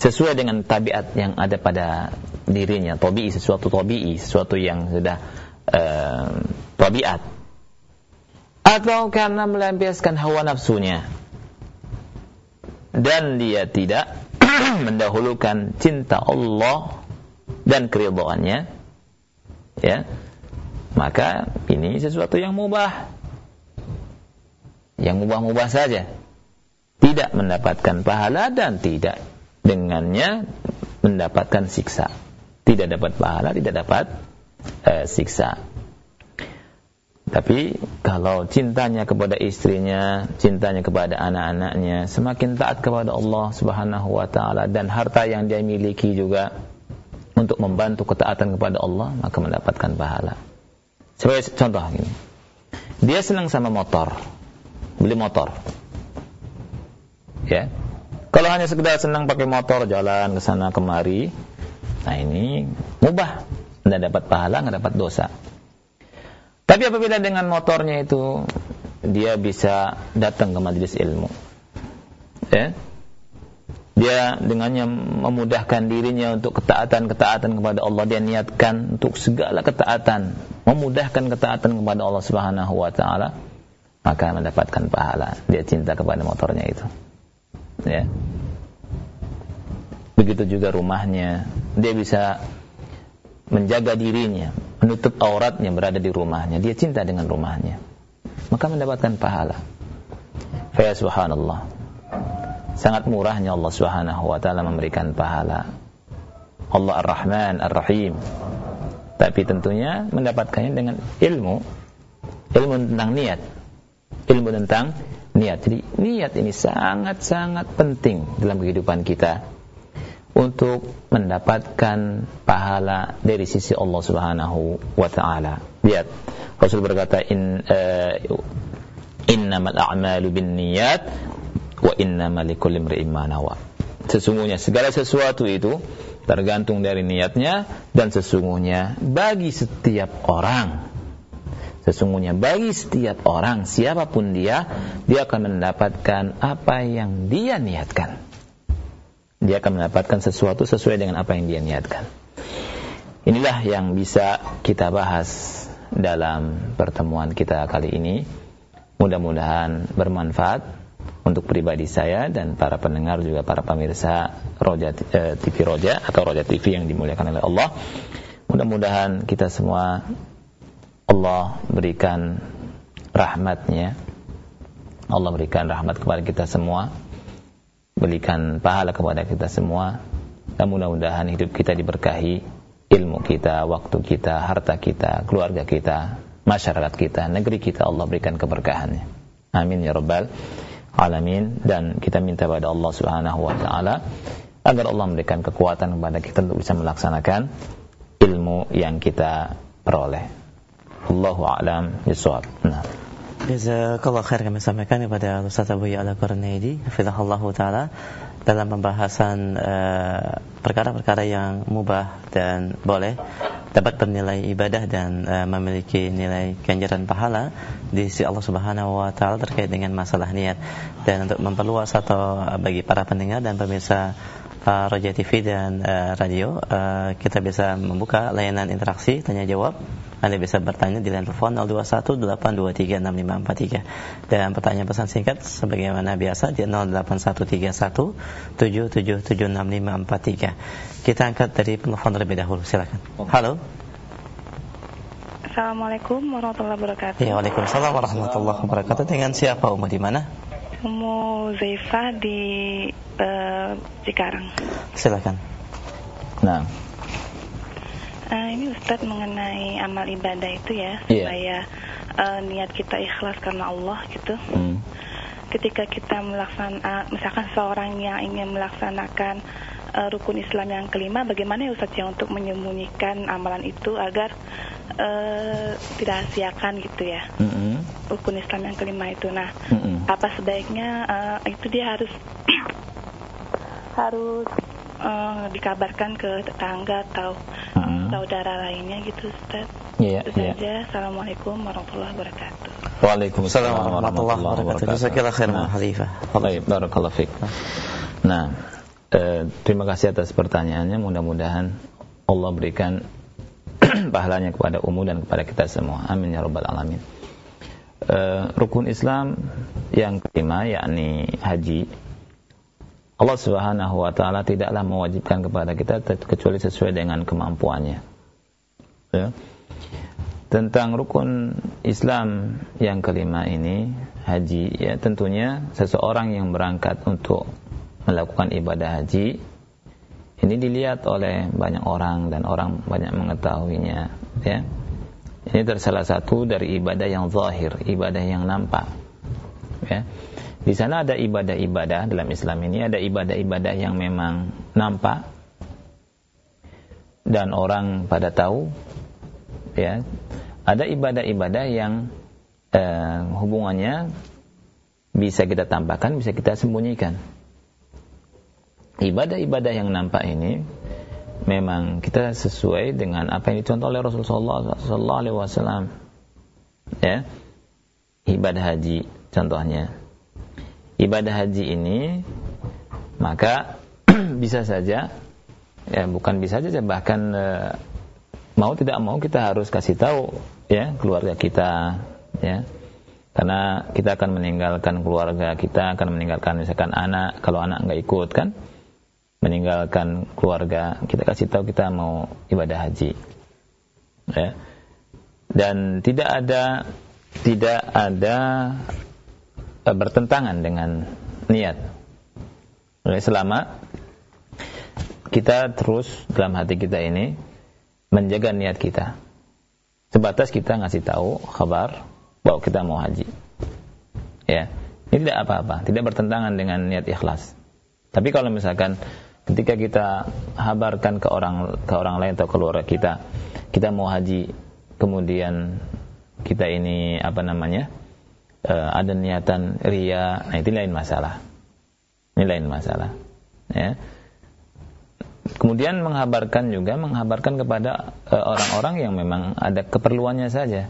sesuai dengan tabiat yang ada pada dirinya, tabii sesuatu tabii, sesuatu yang sudah uh, tabiat atau karena melampiaskan hawa nafsunya dan dia tidak <clears throat> mendahulukan cinta Allah dan keridhaannya ya maka ini sesuatu yang mubah. Yang mubah-mubah saja. Tidak mendapatkan pahala dan tidak dengannya mendapatkan siksa. Tidak dapat pahala tidak dapat uh, siksa tapi kalau cintanya kepada istrinya, cintanya kepada anak-anaknya, semakin taat kepada Allah Subhanahu wa taala dan harta yang dia miliki juga untuk membantu ketaatan kepada Allah, maka mendapatkan pahala. Sebagai contoh ini. Dia senang sama motor. Beli motor. Ya. Kalau hanya sekedar senang pakai motor jalan ke sana kemari, nah ini mubah. Tidak dapat pahala, nggak dapat dosa. Tapi apabila dengan motornya itu dia bisa datang ke majelis ilmu. Ya. Dia dengannya memudahkan dirinya untuk ketaatan-ketaatan kepada Allah. Dia niatkan untuk segala ketaatan, memudahkan ketaatan kepada Allah Subhanahu wa taala, maka mendapatkan pahala. Dia cinta kepada motornya itu. Ya. Begitu juga rumahnya, dia bisa menjaga dirinya, menutup auratnya berada di rumahnya, dia cinta dengan rumahnya, maka mendapatkan pahala. Faya subhanallah. Sangat murahnya Allah Subhanahu wa taala memberikan pahala. Allah Ar-Rahman Ar-Rahim. Tapi tentunya mendapatkannya dengan ilmu, ilmu tentang niat. Ilmu tentang niat. Jadi niat ini sangat-sangat penting dalam kehidupan kita untuk mendapatkan pahala dari sisi Allah Subhanahu wa taala. Lihat, Rasul berkata in uh, innamal a'malu binniyat wa innamal likulli imrin ma nawa. Sesungguhnya segala sesuatu itu tergantung dari niatnya dan sesungguhnya bagi setiap orang sesungguhnya bagi setiap orang siapa pun dia dia akan mendapatkan apa yang dia niatkan dia akan mendapatkan sesuatu sesuai dengan apa yang dia niatkan. Inilah yang bisa kita bahas dalam pertemuan kita kali ini. Mudah-mudahan bermanfaat untuk pribadi saya dan para pendengar juga para pemirsa Roja eh, TV Roja atau Roja TV yang dimuliakan oleh Allah. Mudah-mudahan kita semua Allah berikan rahmatnya. Allah berikan rahmat kepada kita semua berikan pahala kepada kita semua dan mudah-mudahan hidup kita diberkahi ilmu kita, waktu kita, harta kita, keluarga kita, masyarakat kita, negeri kita Allah berikan keberkahannya. Amin ya rabbal alamin dan kita minta pada Allah Subhanahu wa taala agar Allah memberikan kekuatan kepada kita untuk bisa melaksanakan ilmu yang kita peroleh. Allahu a'lam bishawab. Nah. Jazakallah khair kami sampaikan kepada Ustaz Abu Ya'la Qarnaidi Hafizahullah Ta'ala Dalam pembahasan eh, perkara-perkara uh, yang mubah dan boleh dapat bernilai ibadah dan uh, memiliki nilai ganjaran pahala di sisi Allah Subhanahu wa taala terkait dengan masalah niat. Dan untuk memperluas atau bagi para pendengar dan pemirsa uh, Roja TV dan uh, radio, uh, kita bisa membuka layanan interaksi tanya jawab. Anda bisa bertanya di line telepon 0218236543 dan pertanyaan pesan singkat sebagaimana biasa di 08131776543. Kita angkat dari telepon terlebih dahulu. Silakan. Halo. Assalamualaikum warahmatullahi wabarakatuh. Ya, Waalaikumsalam warahmatullahi wabarakatuh. Dengan siapa Umu di mana? Umu Zaifa di uh, Cikarang. Silakan. Nah, uh, ini Ustadz mengenai amal ibadah itu ya, Iya. supaya uh, niat kita ikhlas karena Allah gitu. hmm, Ketika kita melaksanakan, misalkan seorang yang ingin melaksanakan uh, rukun Islam yang kelima, bagaimana ya Ustadz ya untuk menyembunyikan amalan itu agar uh, dirahasiakan gitu ya, mm-mm, rukun Islam yang kelima itu. Nah, mm-mm. apa sebaiknya uh, itu dia harus harus uh, dikabarkan ke tetangga atau Mm-mm. saudara lainnya gitu Ustaz. Iya, Itu iya. saja. Assalamualaikum warahmatullahi wabarakatuh. Waalaikumsalam warahmatullahi wabarakatuh. Jazakallahu khairan Nah. Khalifah. Baik, barakallahu fiik. Nah, eh, terima kasih atas pertanyaannya. Mudah-mudahan Allah berikan <clears throat> pahalanya kepada umum dan kepada kita semua. Amin ya rabbal alamin. Eh, rukun Islam yang kelima yakni haji. Allah Subhanahu wa taala tidaklah mewajibkan kepada kita kecuali sesuai dengan kemampuannya. Ya. Tentang rukun Islam yang kelima ini, haji, ya tentunya seseorang yang berangkat untuk melakukan ibadah haji ini dilihat oleh banyak orang dan orang banyak mengetahuinya, ya. Ini dari salah satu dari ibadah yang zahir, ibadah yang nampak. Ya. Di sana ada ibadah-ibadah dalam Islam ini ada ibadah-ibadah yang memang nampak. Dan orang pada tahu ya. Ada ibadah-ibadah yang eh, hubungannya bisa kita tampakkan bisa kita sembunyikan. Ibadah-ibadah yang nampak ini memang kita sesuai dengan apa yang dicontoh oleh Rasulullah Sallallahu Alaihi Wasallam ya. Ibadah haji contohnya ibadah haji ini maka <clears throat> bisa saja ya bukan bisa saja bahkan eh, mau tidak mau kita harus kasih tahu ya keluarga kita ya. Karena kita akan meninggalkan keluarga kita akan meninggalkan misalkan anak kalau anak nggak ikut kan meninggalkan keluarga kita kasih tahu kita mau ibadah haji ya. Dan tidak ada tidak ada bertentangan dengan niat. Oleh selama kita terus dalam hati kita ini menjaga niat kita. Sebatas kita ngasih tahu kabar bahwa kita mau haji. Ya ini tidak apa-apa tidak bertentangan dengan niat ikhlas. Tapi kalau misalkan ketika kita habarkan ke orang ke orang lain atau keluarga kita kita mau haji kemudian kita ini apa namanya eh, ada niatan ria. Nah itu lain masalah. Ini lain masalah ya. Kemudian menghabarkan juga menghabarkan kepada eh, orang-orang yang memang ada keperluannya saja.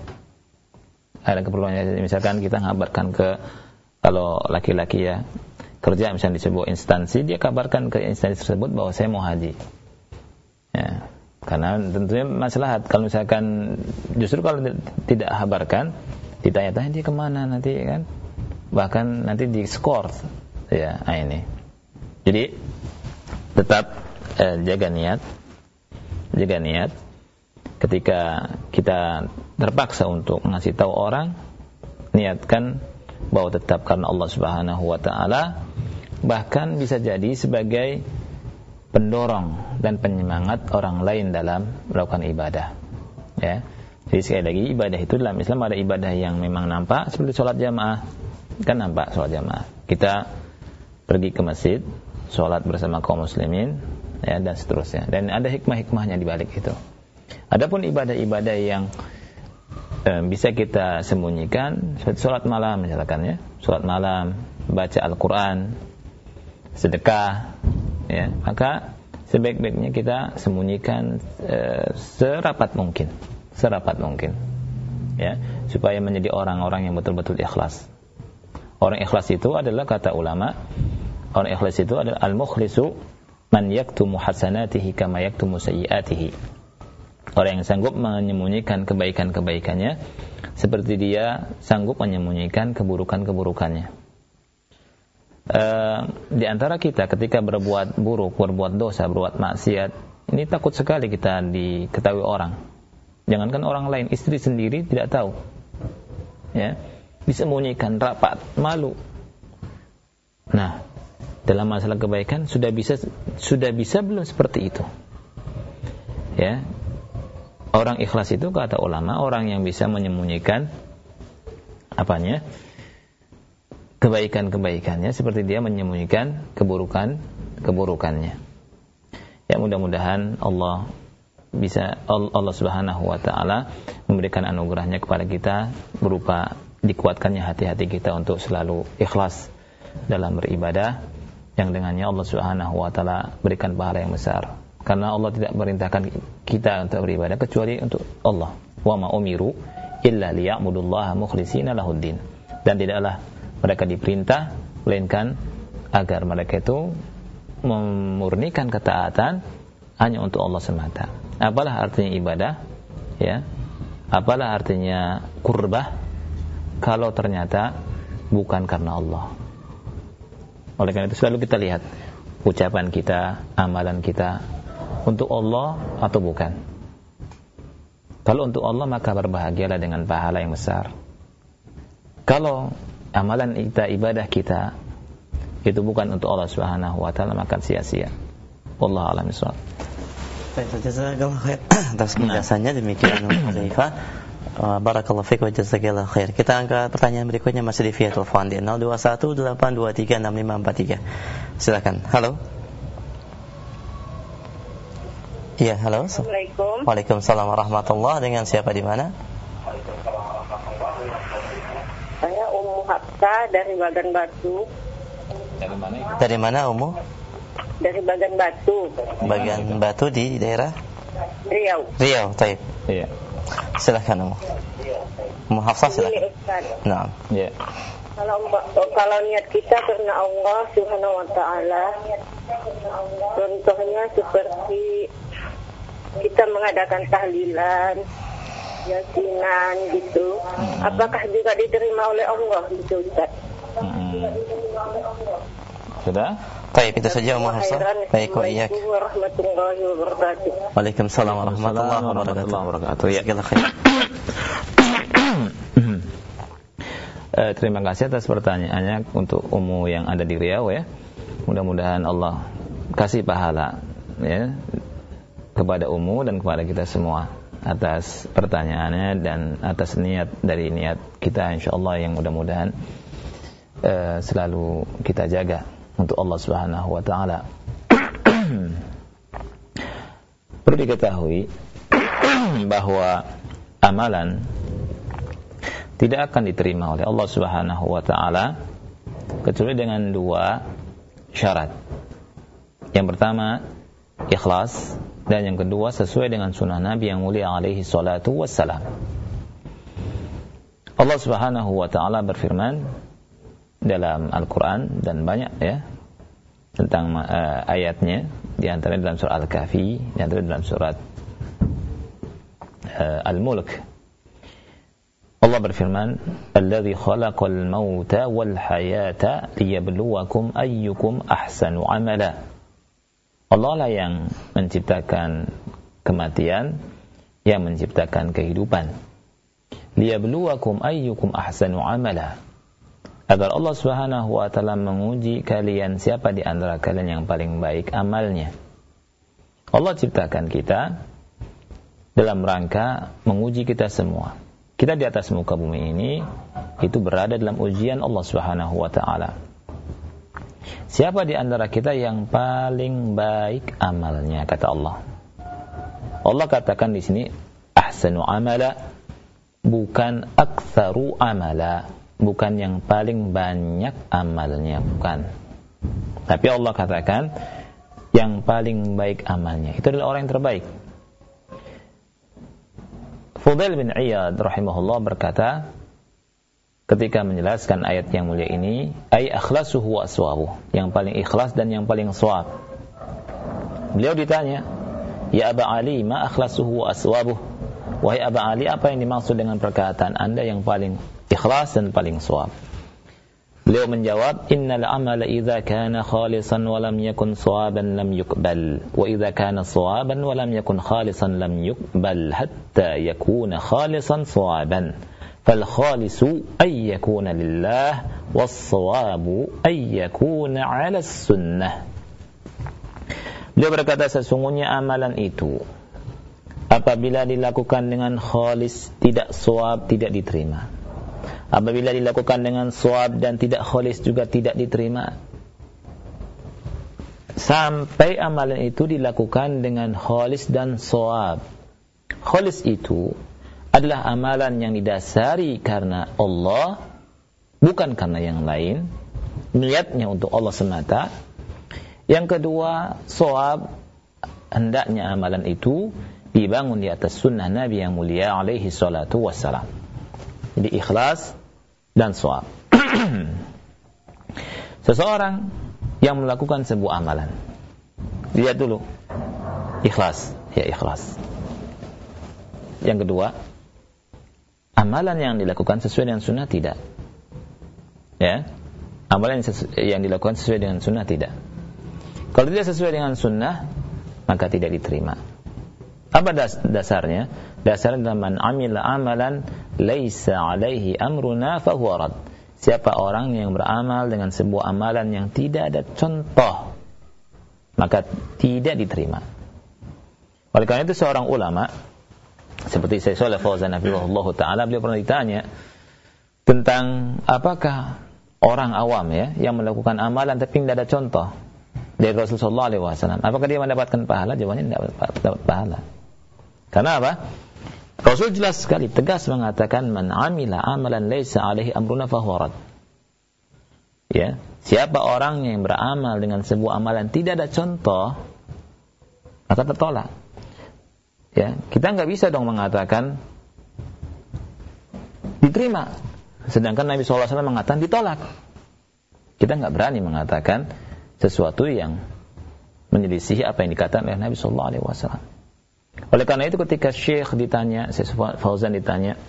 Ada keperluannya saja. Misalkan kita menghabarkan ke kalau laki-laki ya kerja misalnya di sebuah instansi dia kabarkan ke instansi tersebut bahwa saya mau haji. Ya. Karena tentunya masalah kalau misalkan justru kalau tidak habarkan ditanya-tanya dia ke mana nanti kan? Bahkan nanti di skor ya nah ini. Jadi tetap eh, jaga niat. Jaga niat. Ketika kita terpaksa untuk ngasih tahu orang niatkan bahwa tetap karena Allah Subhanahu wa taala bahkan bisa jadi sebagai pendorong dan penyemangat orang lain dalam melakukan ibadah ya jadi sekali lagi ibadah itu dalam Islam ada ibadah yang memang nampak seperti sholat jamaah. Kan nampak sholat jamaah. Kita pergi ke masjid sholat bersama kaum muslimin ya dan seterusnya. Dan ada hikmah-hikmahnya di balik itu. Adapun ibadah-ibadah yang eh, bisa kita sembunyikan seperti sholat malam misalkan ya. Sholat malam baca Al-Quran sedekah ya. Maka sebaik-baiknya kita sembunyikan e, serapat mungkin, serapat mungkin. Ya, supaya menjadi orang-orang yang betul-betul ikhlas. Orang ikhlas itu adalah kata ulama, orang ikhlas itu adalah al-mukhlisu man yaktumu hasanatihi kama yaktumu sayyiatihi. Orang yang sanggup menyembunyikan kebaikan-kebaikannya seperti dia sanggup menyembunyikan keburukan-keburukannya. Uh, di antara kita ketika berbuat buruk, berbuat dosa, berbuat maksiat, ini takut sekali kita diketahui orang. Jangankan orang lain, istri sendiri tidak tahu. Ya, disembunyikan rapat, malu. Nah, dalam masalah kebaikan sudah bisa sudah bisa belum seperti itu. Ya. Orang ikhlas itu kata ulama, orang yang bisa menyembunyikan apanya? kebaikan-kebaikannya seperti dia menyembunyikan keburukan-keburukannya. Ya mudah-mudahan Allah bisa Allah Subhanahu wa taala memberikan anugerahnya kepada kita berupa dikuatkannya hati-hati kita untuk selalu ikhlas dalam beribadah yang dengannya Allah Subhanahu wa taala berikan pahala yang besar. Karena Allah tidak merintahkan kita untuk beribadah kecuali untuk Allah. Wa ma umiru illa liya'budullaha mukhlishina lahuddin. Dan tidaklah mereka diperintah melainkan agar mereka itu memurnikan ketaatan hanya untuk Allah semata. Apalah artinya ibadah? Ya. Apalah artinya kurbah kalau ternyata bukan karena Allah. Oleh karena itu selalu kita lihat ucapan kita, amalan kita untuk Allah atau bukan. Kalau untuk Allah maka berbahagialah dengan pahala yang besar. Kalau amalan kita, ibadah kita itu bukan untuk Allah Subhanahu wa taala maka sia-sia. Wallahu a'lam bishawab. Baik, jazakallahu khair <coughs> atas penjelasannya demikian Hudzaifah. <coughs> Uh, barakallahu fiik wa jazakallahu khair. Kita angkat pertanyaan berikutnya masih di via telepon di 0218236543. Silakan. Halo. Iya, halo. Assalamualaikum. Waalaikumsalam warahmatullahi Dengan siapa di mana? Hafsa dari Bagan Batu. Dari mana? Dari mana Umu? Dari Bagan Batu. Bagan Batu di daerah? Riau. Riau, taib. Iya. Silahkan Umu. Hafsa silahkan. Nah. Iya. Kalau kalau niat kita karena Allah Subhanahu wa taala contohnya seperti kita mengadakan tahlilan yasinan gitu hmm. apakah juga diterima oleh Allah gitu Ustaz hmm. Sudah Baik, itu saja Umar Hafsah. Baik, wa iyak. Waalaikumsalam warahmatullahi wabarakatuh. Ya, kita khair. <coughs> Eh, terima kasih atas pertanyaannya untuk Umu yang ada di Riau ya. Mudah-mudahan Allah kasih pahala ya kepada Umu dan kepada kita semua atas pertanyaannya dan atas niat dari niat kita insyaallah yang mudah-mudahan uh, selalu kita jaga untuk Allah Subhanahu wa taala. <clears throat> Perlu diketahui <clears throat> bahwa amalan tidak akan diterima oleh Allah Subhanahu wa taala kecuali dengan dua syarat. Yang pertama, ikhlas dan yang kedua sesuai dengan sunnah Nabi yang mulia alaihi salatu wassalam. Allah Subhanahu wa taala berfirman dalam Al-Qur'an dan banyak ya tentang uh, ayatnya di antara dalam surah Al-Kahfi, di antara dalam surat uh, Al-Mulk. Allah berfirman, "Alladzi khalaqal mauta wal hayata liyabluwakum ayyukum ahsanu amala." Allah lah yang menciptakan kematian, yang menciptakan kehidupan. Liyabluwakum ayyukum ahsanu amala. Agar Allah Subhanahu wa taala menguji kalian siapa di antara kalian yang paling baik amalnya. Allah ciptakan kita dalam rangka menguji kita semua. Kita di atas muka bumi ini itu berada dalam ujian Allah Subhanahu wa taala. Siapa di antara kita yang paling baik amalnya kata Allah. Allah katakan di sini ahsanu amala bukan aktsaru amala, bukan yang paling banyak amalnya bukan. Tapi Allah katakan yang paling baik amalnya. Itu adalah orang yang terbaik. Fudail bin Iyad rahimahullah berkata ketika menjelaskan ayat yang mulia ini, ay akhlasuhu wa aswabu, yang paling ikhlas dan yang paling swab. Beliau ditanya, "Ya Aba Ali, ma akhlasuhu wa aswabu?" Wahai Aba Ali, apa yang dimaksud dengan perkataan Anda yang paling ikhlas dan paling swab? Beliau menjawab, "Innal amala idza kana khalisan wa lam yakun sawaban lam yuqbal, wa idza kana sawaban wa lam yakun khalisan lam yuqbal hatta yakuna khalisan sawaban." فالخالص أن يكون لله والصواب أن يكون على السنة Beliau berkata sesungguhnya amalan itu apabila dilakukan dengan khalis tidak suab tidak diterima apabila dilakukan dengan suab dan tidak kholis juga tidak diterima. Sampai amalan itu dilakukan dengan kholis dan suab kholis itu adalah amalan yang didasari karena Allah bukan karena yang lain. Niatnya untuk Allah semata. Yang kedua soab hendaknya amalan itu dibangun di atas sunnah Nabi yang mulia alaihi salatu wassalam jadi ikhlas dan soal. <clears throat> Seseorang yang melakukan sebuah amalan, lihat dulu, ikhlas, ya ikhlas. Yang kedua, amalan yang dilakukan sesuai dengan sunnah tidak. Ya, amalan yang dilakukan sesuai dengan sunnah tidak. Kalau tidak sesuai dengan sunnah, maka tidak diterima. Apa dasarnya? Dasarnya man amila amalan laisa alaihi amruna fahuwa rad. Siapa orang yang beramal dengan sebuah amalan yang tidak ada contoh, maka tidak diterima. Oleh karena itu seorang ulama seperti saya Saleh Fauzan Allah taala beliau pernah ditanya tentang apakah orang awam ya yang melakukan amalan tapi tidak ada contoh dari Rasulullah SAW. Apakah dia mendapatkan pahala? Jawabannya tidak dapat pahala. Karena apa? Rasul jelas sekali tegas mengatakan man amila amalan laisa alaihi amruna fahuwa Ya, siapa orang yang beramal dengan sebuah amalan tidak ada contoh maka tertolak. Ya, kita nggak bisa dong mengatakan diterima, sedangkan Nabi SAW mengatakan ditolak. Kita nggak berani mengatakan sesuatu yang menyelisihi apa yang dikatakan oleh Nabi SAW. Oleh karena itu ketika Syekh ditanya, Syekh Fauzan ditanya,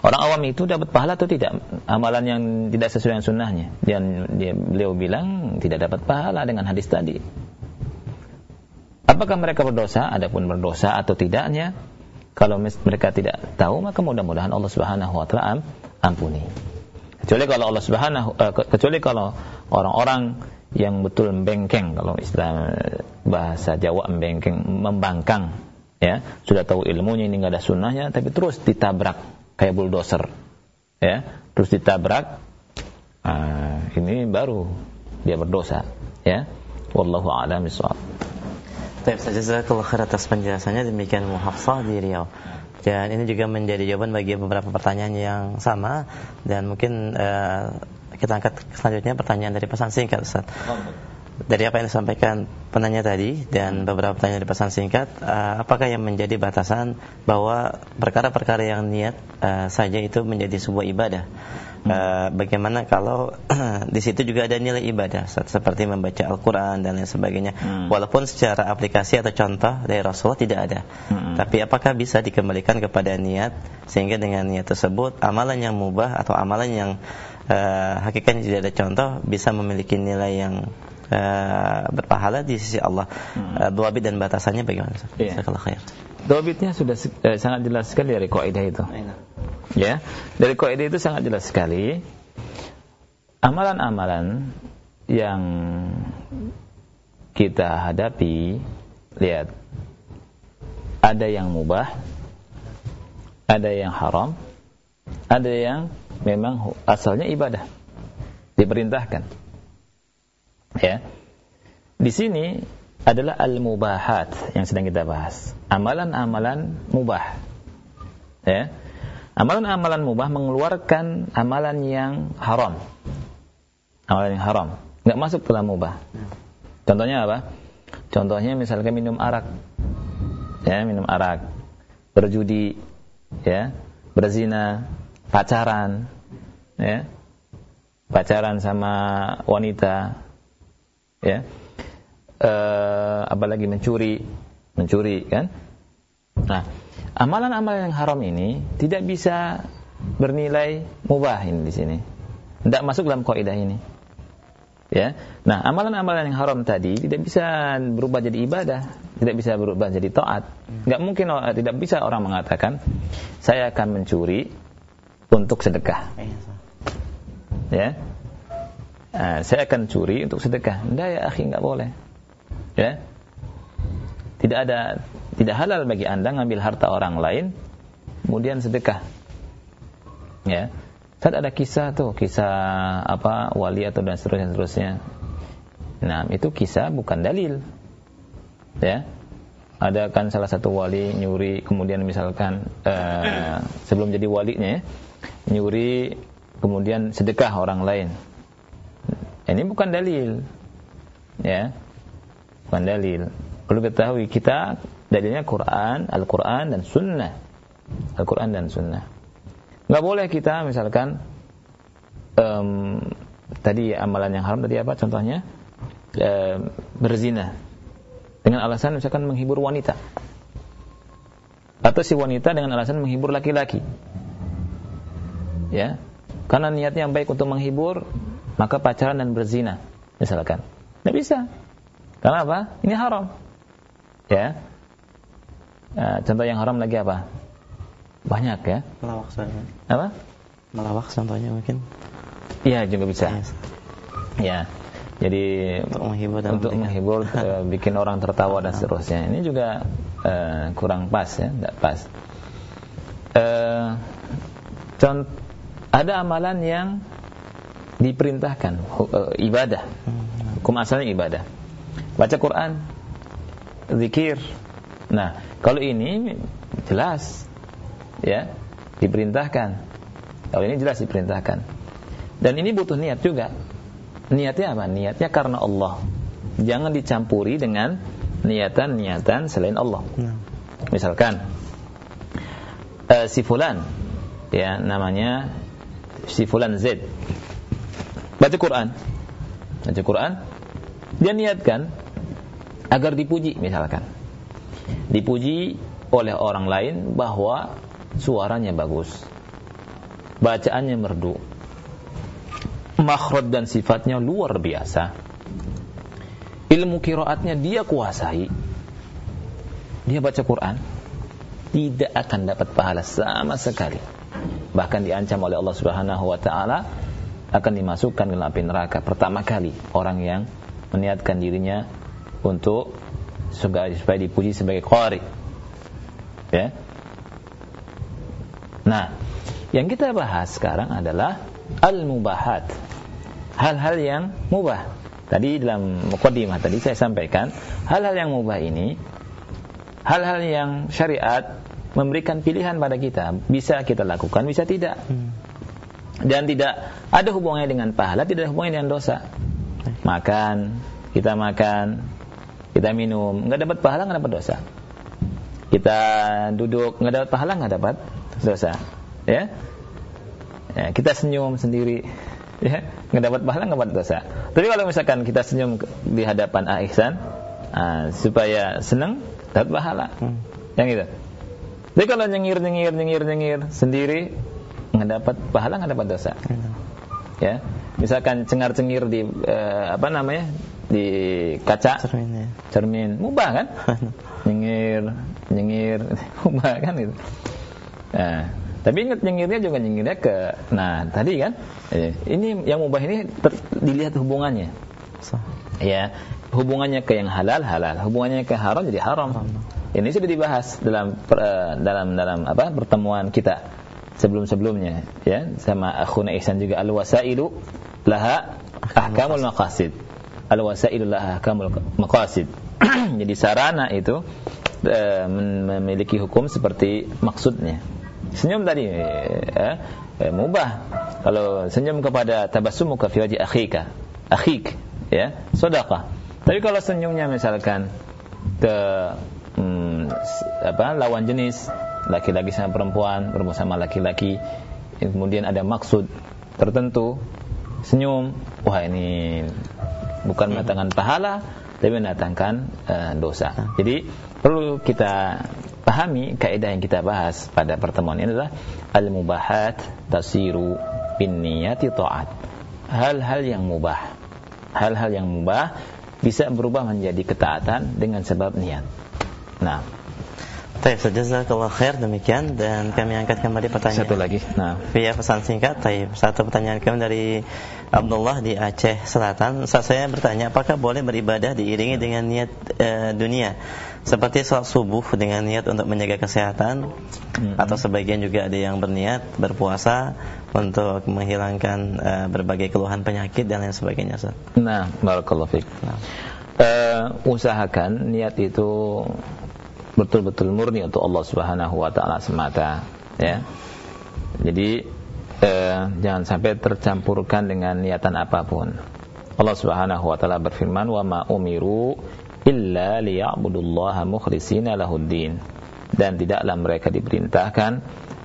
orang awam itu dapat pahala atau tidak? Amalan yang tidak sesuai dengan sunnahnya. Dan dia, beliau bilang tidak dapat pahala dengan hadis tadi. Apakah mereka berdosa? Adapun berdosa atau tidaknya, kalau mereka tidak tahu, maka mudah-mudahan Allah Subhanahu wa taala ampuni. Kecuali kalau Allah Subhanahu uh, kecuali kalau orang-orang yang betul membengkeng kalau istilah bahasa Jawa membengkeng membangkang ya sudah tahu ilmunya ini nggak ada sunnahnya tapi terus ditabrak kayak bulldozer ya terus ditabrak uh, ini baru dia berdosa ya. Wallahu a'lam bishawab. Baik, jazakallahu khair atas penjelasannya. Demikian Muhafsah di Riau. Dan ini juga menjadi jawaban bagi beberapa pertanyaan yang sama dan mungkin uh, kita angkat selanjutnya pertanyaan dari pesan singkat Ustaz. Dari apa yang disampaikan penanya tadi dan beberapa pertanyaan dari pesan singkat, uh, apakah yang menjadi batasan bahwa perkara-perkara yang niat uh, saja itu menjadi sebuah ibadah? Uh, bagaimana kalau <clears throat> di situ juga ada nilai ibadah seperti membaca Al-Quran dan lain sebagainya hmm. walaupun secara aplikasi atau contoh dari Rasulullah tidak ada hmm. tapi apakah bisa dikembalikan kepada niat sehingga dengan niat tersebut amalan yang mubah atau amalan yang uh, hakikatnya tidak ada contoh bisa memiliki nilai yang uh, berpahala di sisi Allah. Hmm. Uh, dan batasannya bagaimana? Iya. khair. Duabitnya sudah uh, sangat jelas sekali dari kaidah itu. Iya. Ya, dari kaidah itu sangat jelas sekali. Amalan-amalan yang kita hadapi, lihat, ada yang mubah, ada yang haram, ada yang memang asalnya ibadah diperintahkan ya. Di sini adalah al-mubahat yang sedang kita bahas. Amalan-amalan mubah. Ya. Amalan-amalan mubah mengeluarkan amalan yang haram. Amalan yang haram. Nggak masuk dalam mubah. Contohnya apa? Contohnya misalkan minum arak. Ya, minum arak. Berjudi, ya, berzina, pacaran, ya. Pacaran sama wanita, ya. Eh, apalagi mencuri, mencuri kan? Nah, amalan-amalan yang haram ini tidak bisa bernilai mubah ini di sini. Tidak masuk dalam kaidah ini. Ya. Nah, amalan-amalan yang haram tadi tidak bisa berubah jadi ibadah, tidak bisa berubah jadi taat. Enggak mungkin eh, tidak bisa orang mengatakan saya akan mencuri untuk sedekah. Ya. Nah, saya akan curi untuk sedekah. Tidak ya, akhi, enggak boleh. Ya. Tidak ada tidak halal bagi Anda ngambil harta orang lain kemudian sedekah. Ya. Saat ada kisah tuh, kisah apa wali atau dan seterusnya seterusnya. Nah, itu kisah bukan dalil. Ya. Ada kan salah satu wali nyuri kemudian misalkan uh, sebelum jadi walinya ya, nyuri kemudian sedekah orang lain. Ini bukan dalil. Ya. Bukan dalil. Perlu ketahui kita dalilnya Quran, Al-Quran dan Sunnah. Al-Quran dan Sunnah. Nggak boleh kita misalkan um, tadi amalan yang haram tadi apa contohnya um, berzina dengan alasan misalkan menghibur wanita atau si wanita dengan alasan menghibur laki-laki ya karena niatnya yang baik untuk menghibur maka pacaran dan berzina misalkan tidak bisa karena apa ini haram ya uh, contoh yang haram lagi apa banyak ya. Melawak soalnya. Apa? Melawak contohnya mungkin. Iya juga bisa. Yes. Ya. Jadi untuk menghibur dan untuk menghibur uh, <laughs> bikin orang tertawa dan seterusnya. Ini juga uh, kurang pas ya, tidak pas. Uh, cont ada amalan yang diperintahkan uh, ibadah. Hukum asalnya ibadah. Baca Quran, zikir. Nah, kalau ini jelas ya diperintahkan. Kalau ini jelas diperintahkan. Dan ini butuh niat juga. Niatnya apa? Niatnya karena Allah. Jangan dicampuri dengan niatan-niatan selain Allah. Nah. Misalkan uh, si fulan ya namanya si fulan Z. Baca Quran. Baca Quran. Dia niatkan agar dipuji misalkan. Dipuji oleh orang lain bahwa suaranya bagus, bacaannya merdu, makhraj dan sifatnya luar biasa. Ilmu kiroatnya dia kuasai. Dia baca Quran, tidak akan dapat pahala sama sekali. Bahkan diancam oleh Allah Subhanahu wa taala akan dimasukkan ke api neraka pertama kali orang yang meniatkan dirinya untuk supaya dipuji sebagai qari. Ya. Nah, yang kita bahas sekarang adalah al-mubahat. Hal-hal yang mubah. Tadi dalam mukaddimah tadi saya sampaikan, hal-hal yang mubah ini hal-hal yang syariat memberikan pilihan pada kita, bisa kita lakukan, bisa tidak. Hmm. Dan tidak ada hubungannya dengan pahala, tidak ada hubungannya dengan dosa. Makan, kita makan, kita minum, nggak dapat pahala, nggak dapat dosa. Kita duduk, nggak dapat pahala, nggak dapat dosa. Ya. ya kita senyum sendiri ya nggak dapat pahala nggak dapat dosa tapi kalau misalkan kita senyum di hadapan ah ihsan ah, supaya senang dapat pahala hmm. yang itu tapi kalau nyengir nyengir nyengir nyengir sendiri nggak dapat pahala nggak dapat dosa hmm. ya misalkan cengar cengir di eh, apa namanya di kaca cermin, ya. cermin mubah kan <laughs> nyengir nyengir <laughs> mubah kan itu Nah, tapi ingat nyengirnya juga nyengirnya ke nah tadi kan eh, ini yang mubah ini ter, dilihat hubungannya. So. Ya, hubungannya ke yang halal halal, hubungannya ke haram jadi haram. haram. Ini sudah dibahas dalam uh, dalam dalam apa pertemuan kita sebelum-sebelumnya ya sama akhuna Ihsan juga al-wasailu laha ahkamul maqasid. Al-wasailu laha ahkamul maqasid. <clears throat> jadi sarana itu uh, memiliki hukum seperti maksudnya. Senyum tadi eh, eh, mubah. Kalau senyum kepada tabassumu ka fi wajhi akhika, akhik, ya, sedekah. Tapi kalau senyumnya misalkan ke hmm, apa lawan jenis laki-laki sama perempuan, perempuan sama laki-laki, kemudian ada maksud tertentu, senyum, wah ini bukan hmm. mendatangkan pahala, tapi mendatangkan uh, dosa. Ah. Jadi perlu kita pahami kaidah yang kita bahas pada pertemuan ini adalah al-mubahat tasiru bin niyati ta'at. Hal-hal yang mubah. Hal-hal yang mubah bisa berubah menjadi ketaatan dengan sebab niat. Nah, Baik, jazakallah khair demikian dan kami angkat kembali pertanyaan. Satu lagi. Nah, via pesan singkat. Taib. Satu pertanyaan kami dari Abdullah di Aceh Selatan. Saat saya bertanya, apakah boleh beribadah diiringi dengan niat e, dunia? Seperti sholat subuh dengan niat untuk menjaga kesehatan hmm. atau sebagian juga ada yang berniat berpuasa untuk menghilangkan e, berbagai keluhan penyakit dan lain sebagainya. Nah, barakallahu fiik. Nah. Uh, usahakan niat itu betul-betul murni untuk Allah Subhanahu wa taala semata ya. Jadi eh, jangan sampai tercampurkan dengan niatan apa pun. Allah Subhanahu wa taala berfirman wa ma umiru illa liya'budullaha mukhlishina lahuddin dan tidaklah mereka diperintahkan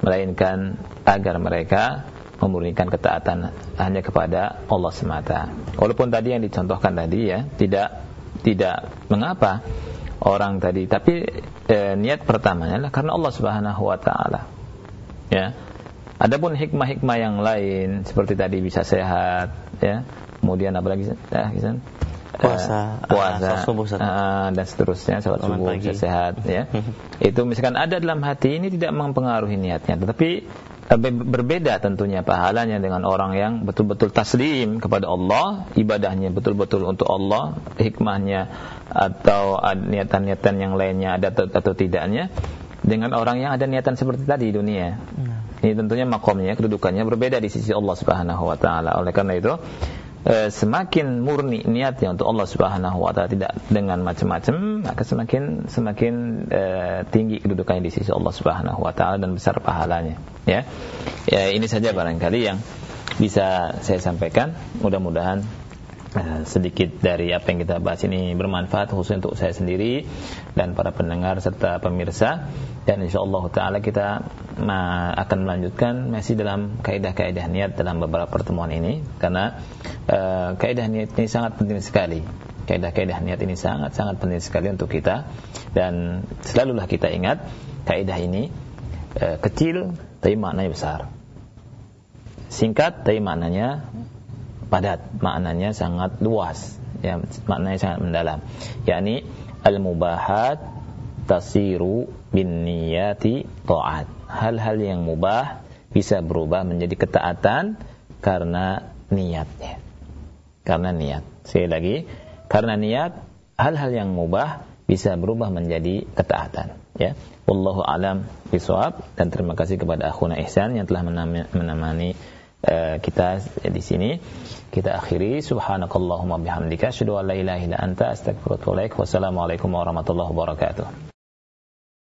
melainkan agar mereka memurnikan ketaatan hanya kepada Allah semata. Walaupun tadi yang dicontohkan tadi ya tidak tidak mengapa orang tadi. Tapi eh, niat pertamanya adalah karena Allah Subhanahu wa taala. Ya. Adapun hikmah-hikmah yang lain seperti tadi bisa sehat ya. Kemudian apa lagi ya, kisan? Puasa uh, puasa subuh, uh, dan seterusnya salat subuh bisa sehat <laughs> ya itu misalkan ada dalam hati ini tidak mempengaruhi niatnya tetapi berbeda tentunya pahalanya dengan orang yang betul-betul taslim kepada Allah, ibadahnya betul-betul untuk Allah, hikmahnya atau niatan-niatan yang lainnya ada atau tidaknya dengan orang yang ada niatan seperti tadi di dunia. Hmm. Ini tentunya makomnya, kedudukannya berbeda di sisi Allah Subhanahu wa taala. Oleh karena itu, eh, semakin murni niatnya untuk Allah Subhanahu wa taala tidak dengan macam-macam, maka semakin semakin eh, tinggi kedudukannya di sisi Allah Subhanahu wa taala dan besar pahalanya ya. Ya ini saja barangkali yang bisa saya sampaikan. Mudah-mudahan sedikit dari apa yang kita bahas ini bermanfaat khusus untuk saya sendiri dan para pendengar serta pemirsa. Dan insyaallah taala kita akan melanjutkan masih dalam kaidah-kaidah niat dalam beberapa pertemuan ini. Karena uh, kaidah niat ini sangat penting sekali. Kaidah-kaidah niat ini sangat-sangat penting sekali untuk kita. Dan selalulah kita ingat kaidah ini uh, kecil tapi maknanya besar. Singkat tapi maknanya padat, maknanya sangat luas, ya, maknanya sangat mendalam. yakni al-mubahat tasiru bin niyati ta'at. Hal-hal yang mubah bisa berubah menjadi ketaatan karena niatnya. Karena niat. Sekali lagi, karena niat hal-hal yang mubah bisa berubah menjadi ketaatan, ya. Wallahu alam bisawab dan terima kasih kepada akhuna Ihsan yang telah menemani uh, kita di sini. Kita akhiri subhanakallahumma bihamdika asyhadu an la ilaha illa anta astaghfiruka wa atubu ilaik. Wassalamualaikum warahmatullahi wabarakatuh.